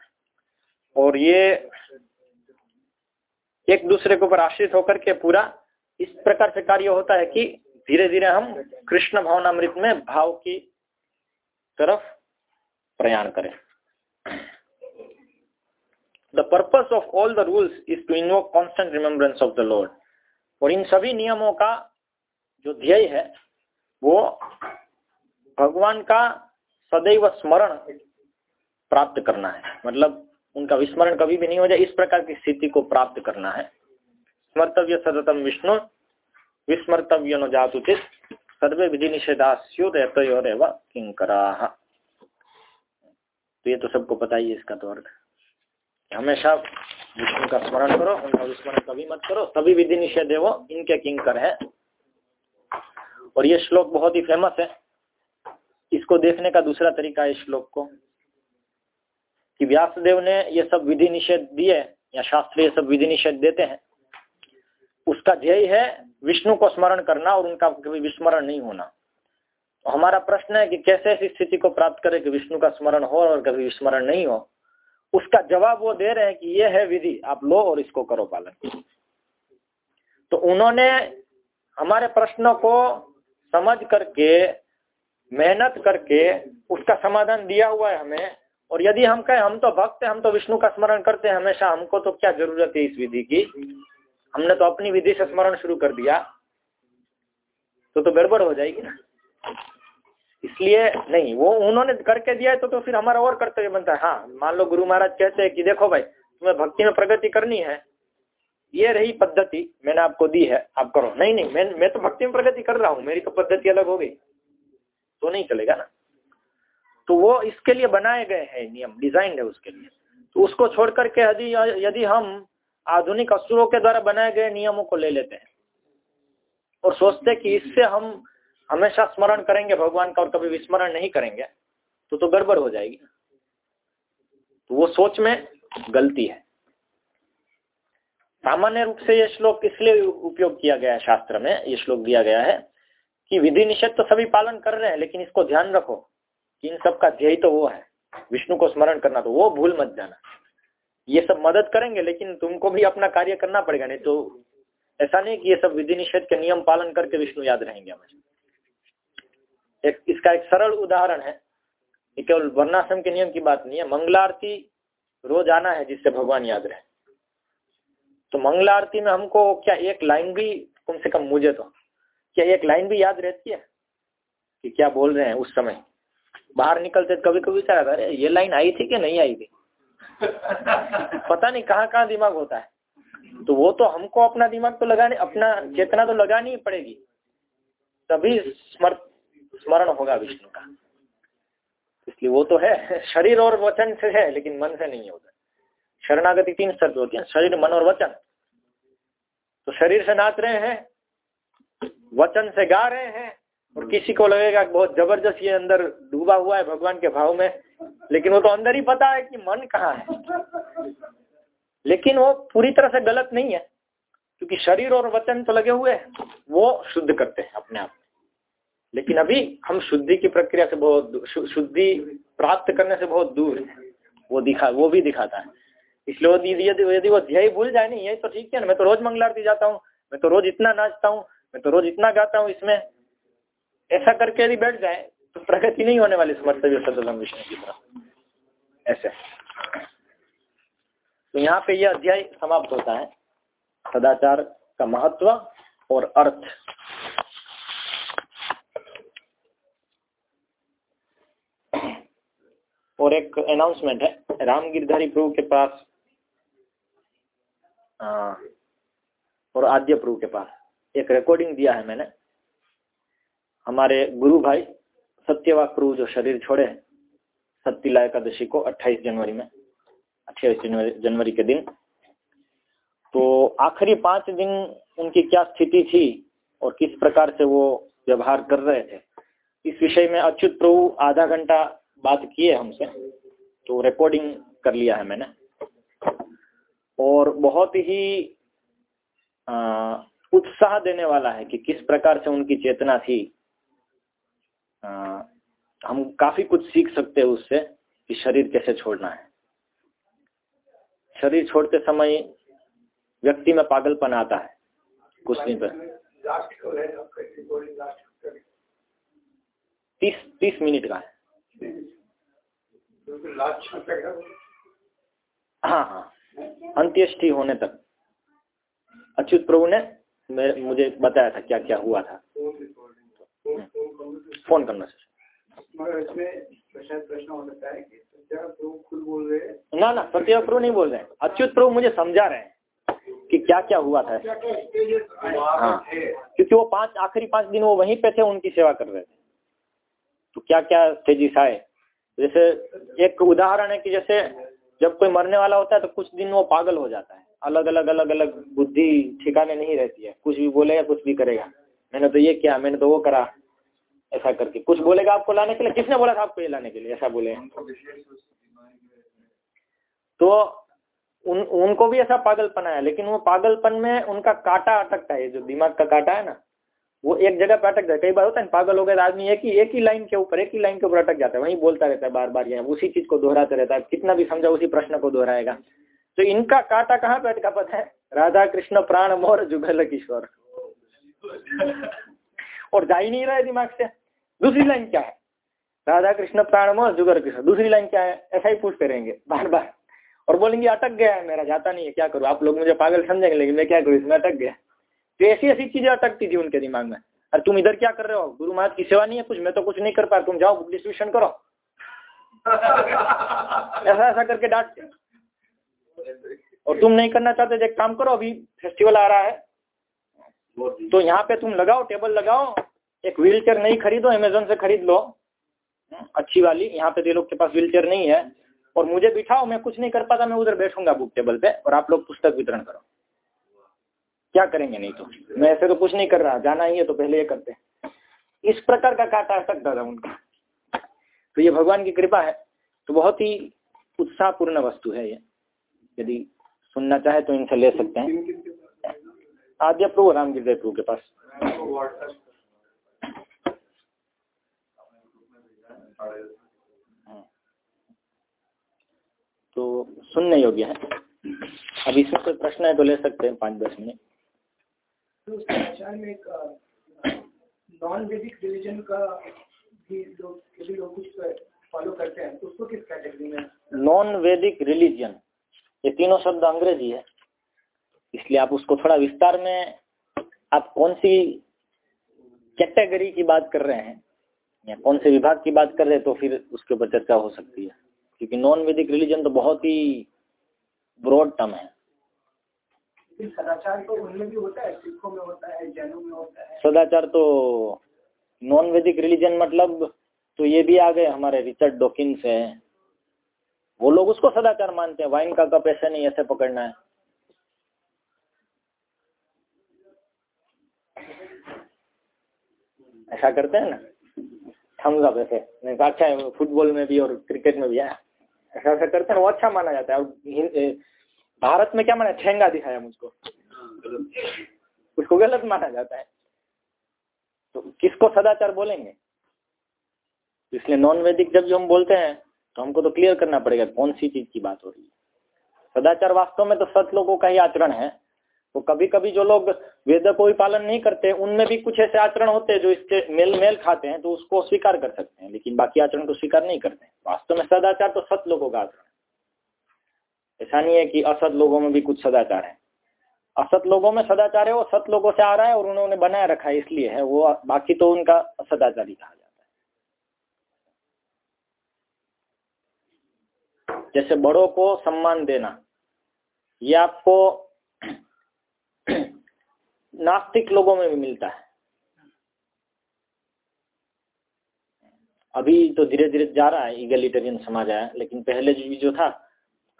और ये एक दूसरे के ऊपर आश्रित होकर के पूरा इस प्रकार से कार्य होता है कि धीरे धीरे हम कृष्ण भावनामृत में भाव की तरफ़ प्रयाण करें। The purpose of all the rules is to invoke constant remembrance of the Lord और इन सभी नियमों का जो ध्येय है, वो भगवान का सदैव स्मरण प्राप्त करना है। मतलब उनका विस्मरण कभी भी नहीं हो जाए, इस प्रकार की स्थिति को प्राप्त करना है। स्मर्तव्य सततम विष्णु, विस्मर्तव्य न जातुचित सर्वे विधि निषेधास्योदय किंकरा। तो ये तो सबको पता ही है इसका तो अर्थ। हमेशा विष्णु का स्मरण करो, उनका विस्मरण कभी मत करो। सभी विधि निषेध वो, इनके किंकर है। और ये श्लोक बहुत ही फ़ेमस है। इसको देखने का दूसरा तरीका है श्लोक को, कि व्यासदेव ने ये सब विधि निषेध दिए, या शास्त्र ये सब विधि निषेध देते हैं। उसका ध्येय है विष्णु को स्मरण करना और उनका कभी विस्मरण नहीं होना। तो हमारा प्रश्न है कि कैसे ऐसी स्थिति को प्राप्त करें कि विष्णु का स्मरण हो और कभी विस्मरण नहीं हो? उसका जवाब वो दे रहे हैं कि ये है विधि, आप लो और इसको करो पालन। तो उन्होंने हमारे प्रश्नों को समझ करके, मेहनत करके उसका समाधान दिया हुआ है हमें। और यदि हम कहें, हम तो भक्त हैं, हम तो विष्णु का स्मरण करते हैं, हमेशा हमको तो क्या ज़रूरत है इस विधि की? हमने तो अपनी विधि से स्मरण शुरू कर दिया। तो तो गड़बड़ हो जाएगी ना? इसलिए नहीं, वो उन्होंने करके दिया है तो तो फिर हमारा और कर्तव्य बनता है। हाँ मान लो गुरु महाराज कहते हैं कि देखो भाई, तुम्हें भक्ति में प्रगति करनी है। ये रही पद्धति मैंने आपको दी है, आप करो। नहीं नहीं, मैं मैं तो भक्ति में प्रगति कर रहा हूँ, मेरी तो पद्धति अलग हो गई। तो नहीं चलेगा ना। तो वो इसके लिए बनाए गए हैं नियम, डिज़ाइन है उसके लिए। तो उसको छोड़ करके यदि यदि हम आधुनिक असुरों के द्वारा बनाए गए नियमों को ले लेते हैं और सोचते कि इससे हम हमेशा स्मरण करेंगे भगवान का और कभी विस्मरण नहीं करेंगे तो तो गड़बड़ हो जाएगी। तो वो सोच में गलती है। सामान्य रूप से ये श्लोक इसलिए उपयोग किया गया है शास्त्र में? ये श्लोक दिया गया है कि विधि निषेध तो सभी पालन कर रहे हैं, लेकिन इसको ध्यान रखो कि इन सब का ध्येय तो वो है। विष्णु को स्मरण करना तो वो भूल मत जाना। ये सब मदद करेंगे, लेकिन तुमको भी अपना कार्य करना पड़ेगा, नहीं तो ऐसा नहीं कि ये सब विधि निषेध के नियम पालन करके विष्णु याद रहेंगे हमें एक इसका एक सरल उदाहरण है। ये केवल वर्णाश्रम के नियम की बात नहीं है मंगलारती रोज आना है जिससे भगवान याद रहे। तो मंगला आरती में हमको क्या एक लाइन भी कम से कम मुझे तो क्या एक लाइन भी याद रहती है? कि क्या बोल रहे हैं उस समय? बाहर निकलते कभी कभी विचार अरे ये लाइन आई थी कि नहीं आई थी? पता नहीं कहाँ कहाँ दिमाग होता है। तो वो तो हमको अपना दिमाग तो लगाने अपना चेतना तो लगानी ही पड़ेगी। तभी स्मर स्मरण होगा विष्णु का। इसलिए वो तो है, शरीर और वचन से है, लेकिन मन से नहीं होता शरणागति तीन स्तर होती है, शरीर, मन और वचन। तो शरीर से नाच रहे हैं, वचन से गा रहे हैं, और किसी को लगेगा बहुत ज़बरदस्त ये अंदर डूबा हुआ है भगवान के भाव में, लेकिन वो तो अंदर ही पता है कि मन कहाँ है। लेकिन वो पूरी तरह से गलत नहीं है, क्योंकि शरीर और वचन तो लगे हुए हैं, वो शुद्ध करते हैं अपने आप लेकिन अभी हम शुद्धि की प्रक्रिया से बहुत शुद्धि प्राप्त करने से बहुत दूर है। वो दिखा, वो भी दिखाता है। इसलिए यदि यदि वो ध्यय भूल जाए नहीं ये तो ठीक है ना। मैं तो रोज मंगलारती जाता हूँ, मैं तो रोज इतना नाचता हूँ, मैं तो रोज इतना गाता हूँ इसमें। ऐसा करके यदि बैठ जाए तो प्रगति नहीं होने वाली समर्थव्य सदलम विष्णु की तरफ़ ऐसे। तो यहाँ पे यह अध्याय समाप्त होता है। सदाचार का महत्व और अर्थ। और एक अनाउंसमेंट है राम गिरधारी प्रभु के पास और आद्य प्रभु के पास। एक रिकॉर्डिंग दिया है मैंने। हमारे गुरु भाई सत्यवाक प्रभु जो शरीर छोड़े हैं सत्यला एकादशी को 28 जनवरी में 28 जनवरी के दिन। तो आखिरी पाँच दिन उनकी क्या स्थिति थी और किस प्रकार से वो व्यवहार कर रहे थे, इस विषय में अच्युत प्रभु आधा घंटा बात किए हमसे तो रिकॉर्डिंग कर लिया है मैंने। और बहुत ही उत्साह देने वाला है कि किस प्रकार से उनकी चेतना थी। आ, हम काफ़ी कुछ सीख सकते हैं उससे कि शरीर कैसे छोड़ना है। शरीर छोड़ते समय व्यक्ति में पागलपन आता है कुछ दिन पर। तीस तीस मिनट का है। हाँ हाँ अंत्येष्टि होने तक। अच्युत प्रभु ने मुझे बताया था क्या क्या हुआ था। फ़ोन करना सर। प्रश्न ना ना सत्य प्रभु नहीं बोल रहे हैं। अच्युत प्रभु मुझे समझा रहे हैं कि क्या क्या हुआ था। हाँ। क्योंकि वो पाँच आखिरी पाँच दिन वो वहीं पे थे उनकी सेवा कर रहे थे। तो क्या क्या स्टेजिस आए? जैसे एक उदाहरण है कि जैसे जब कोई मरने वाला होता है तो कुछ दिन वो पागल हो जाता है। अलग अलग अलग अलग बुद्धि ठिकाने नहीं रहती है। कुछ भी बोलेगा, कुछ भी करेगा। मैंने तो ये किया, मैंने तो वो करा, ऐसा करके। कुछ बोलेगा आपको लाने के लिए? किसने बोला था आपको ये लाने के लिए? ऐसा बोले। तो उन, उनको भी ऐसा पागलपन आया, लेकिन वो पागलपन में उनका काटा अटकता है। जो दिमाग का कांटा है ना वो एक जगह पे अटक जाए, कई बार होता है पागल हो गए आदमी, एक ही एक ही लाइन के ऊपर, एक ही लाइन के ऊपर अटक जाता है, वही बोलता रहता है बार बार या उसी चीज़ को दोहराते रहता है कितना भी समझा उसी प्रश्न को दोहराएगा। तो इनका कांटा कहाँ पे अटका पता है? राधा कृष्ण प्राण मोर जुगल किशोर। और जा ही नहीं रहा है दिमाग से। दूसरी लाइन क्या है? राधा कृष्ण प्राण मोर जुगल किशोर। दूसरी लाइन क्या है? ऐसा ही पूछते रहेंगे बार बार और बोलेंगे, अटक गया है मेरा, जाता नहीं है, क्या करूँ? आप लोग मुझे पागल समझेंगे, लेकिन मैं क्या करूँ? इसमें अटक गया तो ऐसी ऐसी चीज़ें अटकती थी उनके दिमाग में। अरे तुम इधर क्या कर रहे हो? गुरु महाराज की सेवा नहीं है, कुछ मैं तो कुछ नहीं कर पा तुम जाओ बुक डिस्ट्रीब्यूशन करो। ऐसा ऐसा करके डांटते और तुम नहीं करना चाहते एक काम करो, अभी फेस्टिवल आ रहा है। तो यहाँ पे तुम लगाओ टेबल लगाओ, एक व्हील चेयर नहीं खरीदो अमेजोन से खरीद लो। अच्छी वाली, यहाँ पे तो लोग के पास व्हील चेयर नहीं है। और मुझे बिठाओ, मैं कुछ नहीं कर पाता, मैं उधर बैठूँगा बुक टेबल पे, और आप लोग पुस्तक वितरण करो। क्या करेंगे? नहीं तो। मैं ऐसे तो कुछ नहीं कर रहा। जाना ही है तो पहले ये करते हैं। इस प्रकार का काटा सकता था उनका। तो ये भगवान की कृपा है। तो बहुत ही उत्साहपूर्ण वस्तु है ये। यदि सुनना चाहे तो इनसे ले सकते हैं। आद्य प्रभु राम गिरदय प्रभु के पास। तो सुनने योग्य है। अब इसमें कोई प्रश्न है तो ले सकते हैं पाँच दस मिनट। नॉन वेदिक रिलीजन का भी लोग लोग कुछ फॉलो करते हैं। तो उसको किस कैटेगरी में? नॉन वैदिक रिलीजन ये तीनों शब्द अंग्रेज़ी है। इसलिए आप उसको थोड़ा विस्तार में, आप कौन सी कैटेगरी की बात कर रहे हैं, या कौन से विभाग की बात कर रहे हैं तो फिर उसके ऊपर चर्चा हो सकती है। क्योंकि नॉन वैदिक रिलीजन तो बहुत ही ब्रॉड टर्म है। सदाचार तो उनमें भी होता है, सिखों में होता है, जैनों में होता है। सदाचार तो नॉन वैदिक रिलीजन मतलब तो ये भी आ गए हमारे रिचर्ड डॉकिंस है। वो लोग उसको सदाचार मानते हैं, वाइन का कप ऐसे नहीं, ऐसे पकड़ना है। ऐसा करते हैं ना? थम्स अप ऐसे। तो अच्छा है फुटबॉल में भी और क्रिकेट में भी, है ऐसा ऐसा करते हैं, वो अच्छा माना जाता है भारत में क्या माना ठेंगा दिखाया मुझको। उसको गलत माना जाता है। तो किसको सदाचार बोलेंगे? इसलिए नॉन वैदिक जब जो हम बोलते हैं तो हमको तो क्लियर करना पड़ेगा कौन सी चीज़ की बात हो रही है। सदाचार वास्तव में तो सत लोगों का ही आचरण है। तो कभी कभी जो लोग वेद को भी पालन नहीं करते, उनमें भी कुछ ऐसे आचरण होते हैं जो इसके मेल मेल खाते हैं तो उसको स्वीकार कर सकते हैं, लेकिन बाकी आचरण को स्वीकार नहीं करते वास्तव में सदाचार तो सत लोगों का आचरण ऐसा नहीं है कि असत लोगों में भी कुछ सदाचार है। असत लोगों में सदाचार है, वो सत लोगों से आ रहा है और उन्होंने बनाए रखा है, इसलिए है, वो बाकी तो उनका सदाचारी कहा जाता है। जैसे बड़ों को सम्मान देना, ये आपको नास्तिक लोगों में भी मिलता है। अभी तो धीरे धीरे जा रहा है इगलिटेरियन समाज आया, लेकिन पहले जो था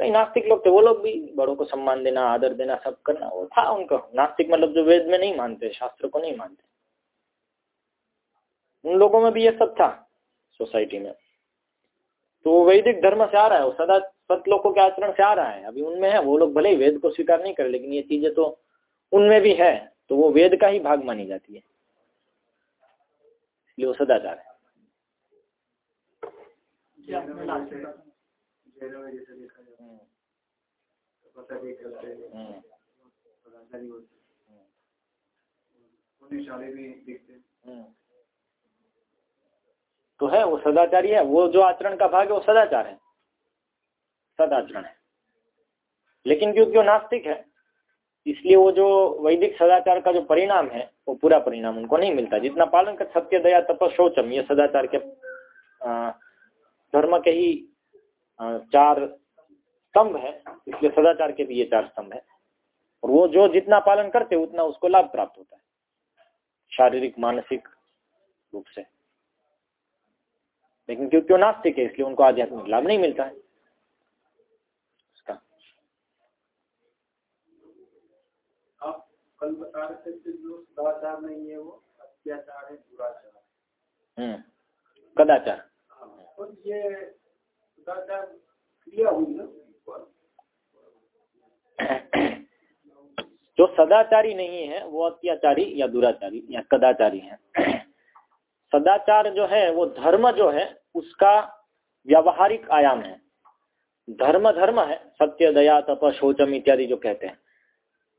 कई नास्तिक लोग थे, वो लोग भी बड़ों को सम्मान देना, आदर देना, सब करना, वो था उनका। नास्तिक मतलब जो वेद में नहीं मानते, शास्त्र को नहीं मानते। उन लोगों में भी ये सब था, सोसाइटी में। तो वो वैदिक धर्म से आ रहा है, वो सदा सत लोगों के आचरण से आ रहा है। अभी उनमें है, वो लोग भले ही वेद को स्वीकार नहीं कर, लेकिन ये चीज़ें तो उनमें भी है तो वो वेद का ही भाग मानी जाती है। इसलिए वो सदाचार है। तो है। वो सदाचारी है। वो जो आचरण का भाग है वो सदाचार है। सदाचरण है। लेकिन क्योंकि वो नास्तिक है। इसलिए वो जो वैदिक सदाचार का जो परिणाम है वो पूरा परिणाम उनको नहीं मिलता। जितना पालन कर सत्य दया तपस शौचम ये सदाचार के धर्म के ही चार स्तंभ है इसलिए सदाचार के भी ये चार स्तंभ है। और वो जो जितना पालन करते उतना उसको लाभ प्राप्त होता है शारीरिक मानसिक रूप से। लेकिन क्योंकि वो नास्तिक है इसलिए उनको आध्यात्मिक लाभ नहीं मिलता है। उसका। आप कल बता रहे थे जो सदाचार नहीं है वो अत्याचार है दुराचार। हम्म कदाचार हाँ, और ये सदाचार क्रिया हुई ना जो सदाचारी नहीं है, वो अत्याचारी या दुराचारी या कदाचारी है। सदाचार जो है, वो धर्म जो है, उसका व्यावहारिक आयाम है। धर्म धर्म है, सत्य, दया, तप, शोचम इत्यादि जो कहते हैं।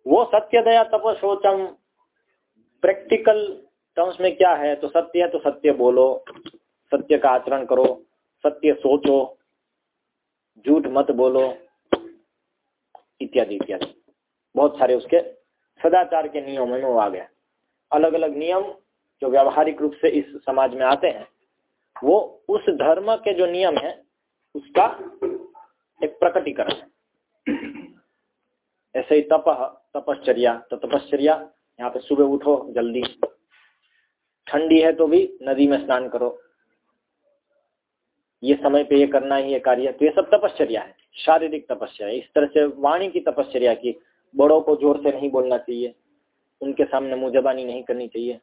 वो सत्य, दया, तप, शोचम प्रैक्टिकल टर्म्स में क्या है? तो सत्य है तो सत्य बोलो, सत्य का आचरण करो, सत्य सोचो झूठ मत बोलो, इत्यादि इत्यादि। बहुत सारे उसके सदाचार के नियमों में वो आ गया। अलग अलग नियम जो व्यावहारिक रूप से इस समाज में आते हैं, वो उस धर्म के जो नियम है, उसका एक प्रकटीकरण है। ऐसे ही तप, तपश्चर्या तो तपश्चर्या, यहाँ पे सुबह उठो जल्दी। ठंडी है तो भी नदी में स्नान करो। ये समय पे ये करना ही ये कार्य। तो ये सब तपश्चर्या है, शारीरिक तपस्या है इस तरह से वाणी की तपश्चर्या की बड़ों को ज़ोर से नहीं बोलना चाहिए, उनके सामने मुँह जबानी नहीं करनी चाहिए,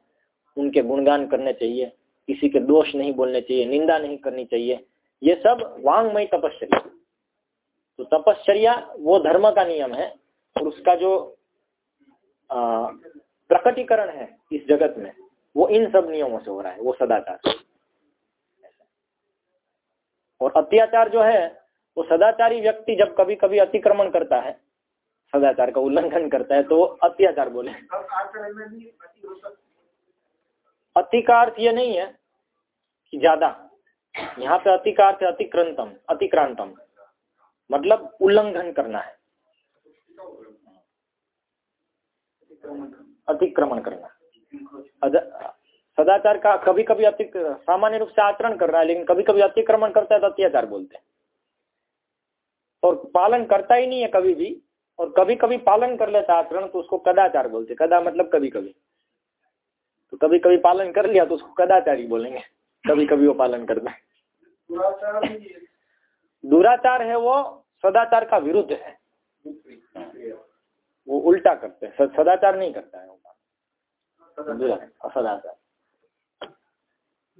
उनके गुणगान करने चाहिए, किसी के दोष नहीं बोलने चाहिए, निंदा नहीं करनी चाहिए, ये सब वांगमय तपश्चर्या। तो तपश्चर्या वो धर्म का नियम है और उसका जो प्रकटीकरण है इस जगत में, वो इन सब नियमों से हो रहा है, वो सदाचार। और अत्याचार जो है, वो सदाचारी व्यक्ति जब कभी कभी अतिक्रमण करता है, सदाचार का उल्लंघन करता है तो अत्याचार बोले। अति का अर्थ ये नहीं है कि ज़्यादा। यहाँ पे अति का अर्थ अतिक्रंतम, अतिक्रांतम। मतलब उल्लंघन करना है। अतिक्रमण करना। सदाचार का कभी कभी अति सामान्य रूप से आचरण कर रहा है लेकिन कभी कभी अतिक्रमण करता है तो अत्याचार बोलते हैं। और पालन करता ही नहीं है कभी भी और कभी कभी पालन कर लेता आचरण तो उसको कदाचार बोलते कदा मतलब कभी कभी तो कभी कभी पालन कर लिया तो उसको कदाचारी बोलेंगे। कभी कभी वो पालन करता है। दुराचार है वो सदाचार का विरुद्ध है। वो उल्टा करते हैं। सदाचार नहीं करता है वो। सदाचार।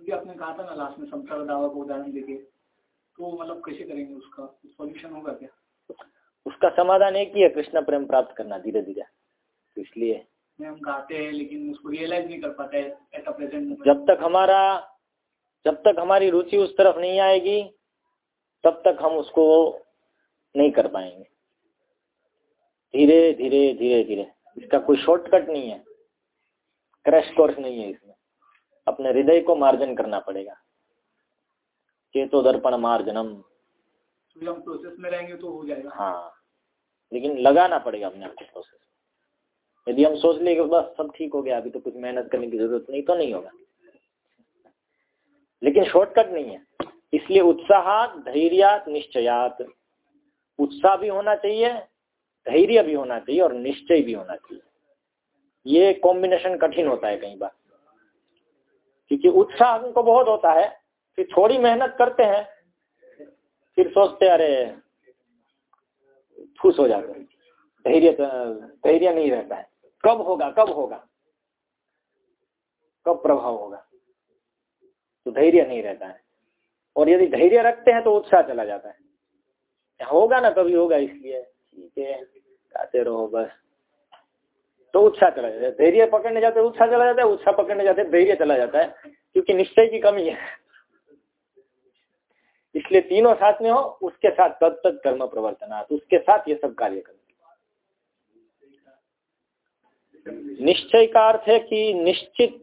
आपने कहा था ना लास्ट में संसार दावा को उदाहरण देके तो मतलब कैसे करेंगे उसका? सॉल्यूशन होगा क्या? उसका समाधान एक ही है कृष्ण प्रेम प्राप्त करना धीरे धीरे तो इसलिए। हम गाते हैं लेकिन उसको रियलाइज़ नहीं कर पाते ऐसा प्रेजेंट जब तक हमारा जब तक हमारी रुचि उस तरफ़ नहीं आएगी तब तक हम उसको नहीं कर पाएँगे। धीरे धीरे धीरे धीरे। इसका कोई शॉर्टकट नहीं है। क्रैश कोर्स नहीं है इसमें। अपने हृदय को मार्जन करना पड़ेगा। चेतो दर्पण मार्जनम प्रोसेस में रहेंगे तो हो जाएगा। हाँ लेकिन लगाना पड़ेगा अपने आप को प्रोसेस यदि हम सोच लेंगे बस सब ठीक हो गया अभी तो कुछ मेहनत करने की ज़रूरत नहीं तो नहीं होगा। लेकिन शॉर्टकट नहीं है। इसलिए उत्साह धैर्य निश्चयात। उत्साह भी होना चाहिए धैर्य भी होना चाहिए और निश्चय भी होना चाहिए। ये कॉम्बिनेशन कठिन होता है कई बार। क्योंकि उत्साह हमको बहुत होता है, फिर थोड़ी मेहनत करते हैं, फिर सोचते अरे खुश हो जाते धैर्य धैर्य नहीं रहता है। कब होगा कब होगा? कब प्रभाव होगा? तो धैर्य नहीं रहता है। और यदि धैर्य रखते हैं तो उत्साह चला जाता है। होगा ना, कभी होगा, इसलिए, ठीक है रहो, बस। तो उत्साह चला जाता है। धैर्य पकड़ने जाते उत्साह चला जाता है, उत्साह पकड़ने जाते धैर्य चला जाता है, क्योंकि निश्चय की कमी है। इसलिए तीनों साथ में हो, उसके साथ तब तक कर्म प्रवर्तना उसके साथ ये सब कार्य करना निश्चय का अर्थ है कि निश्चित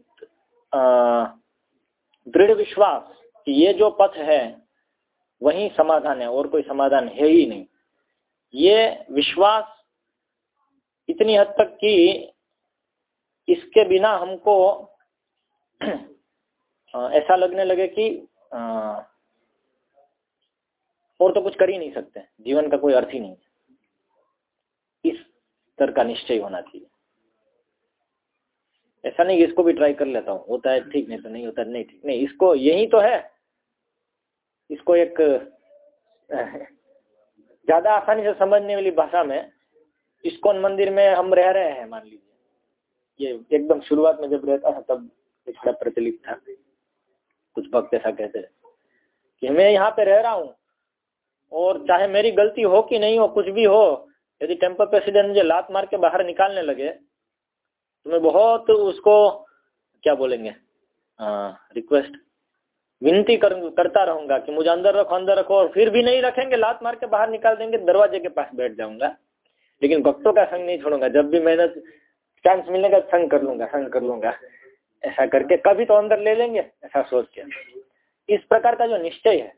दृढ़ विश्वास कि ये जो पथ है, वही समाधान है, और कोई समाधान है ही नहीं। ये विश्वास इतनी हद तक कि इसके बिना हमको ऐसा लगने लगे कि और तो कुछ कर ही नहीं सकते। जीवन का कोई अर्थ ही नहीं है। इस तरह का निश्चय होना चाहिए। ऐसा नहीं इसको भी ट्राई कर लेता हूँ। होता है ठीक, नहीं तो नहीं होता, नहीं ठीक, नहीं, इसको यही तो है। इसको एक, ज़्यादा आसानी से समझने वाली भाषा में इस्कॉन मंदिर में हम रह रहे हैं मान लीजिए। ये एकदम शुरुआत में जब रहता था तब थोड़ा प्रचलित था। कुछ भक्त ऐसा कहते हैं कि मैं यहाँ पे रह रहा हूँ और चाहे मेरी गलती हो कि नहीं हो कुछ भी हो यदि टेंपल प्रेसिडेंट मुझे लात मार के बाहर निकालने लगे तो मैं बहुत उसको क्या बोलेंगे आ, रिक्वेस्ट विनती कर, करता रहूँगा कि मुझे अंदर रखो अंदर रखो और फिर भी नहीं रखेंगे लात मार के बाहर निकाल देंगे दरवाजे के पास बैठ जाऊँगा। लेकिन भक्तों का संग नहीं छोड़ूँगा। जब भी मेहनत चांस मिलेगा संग कर लूँगा संग कर लूँगा। ऐसा करके कभी तो अंदर ले लेंगे, ऐसा सोच के। इस प्रकार का जो निश्चय है,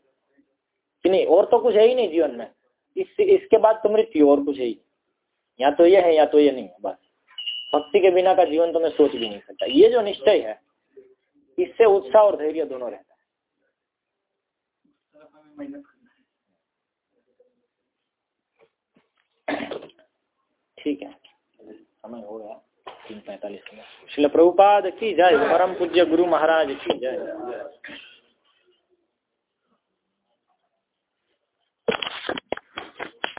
कि नहीं, और तो कुछ है ही नहीं जीवन में। इस, इसके बाद तो मृत्यु और कुछ है ही। या तो ये है, या तो ये नहीं है, बस। भक्ति के बिना का जीवन तो मैं सोच भी नहीं सकता। ये जो निश्चय है, इससे उत्साह और धैर्य दोनों रहता है। ठीक है। समय हो गया तीन पैंतालीस मिनट। शिल प्रभुपाद की जय परम पूज्य गुरु महाराज की जय।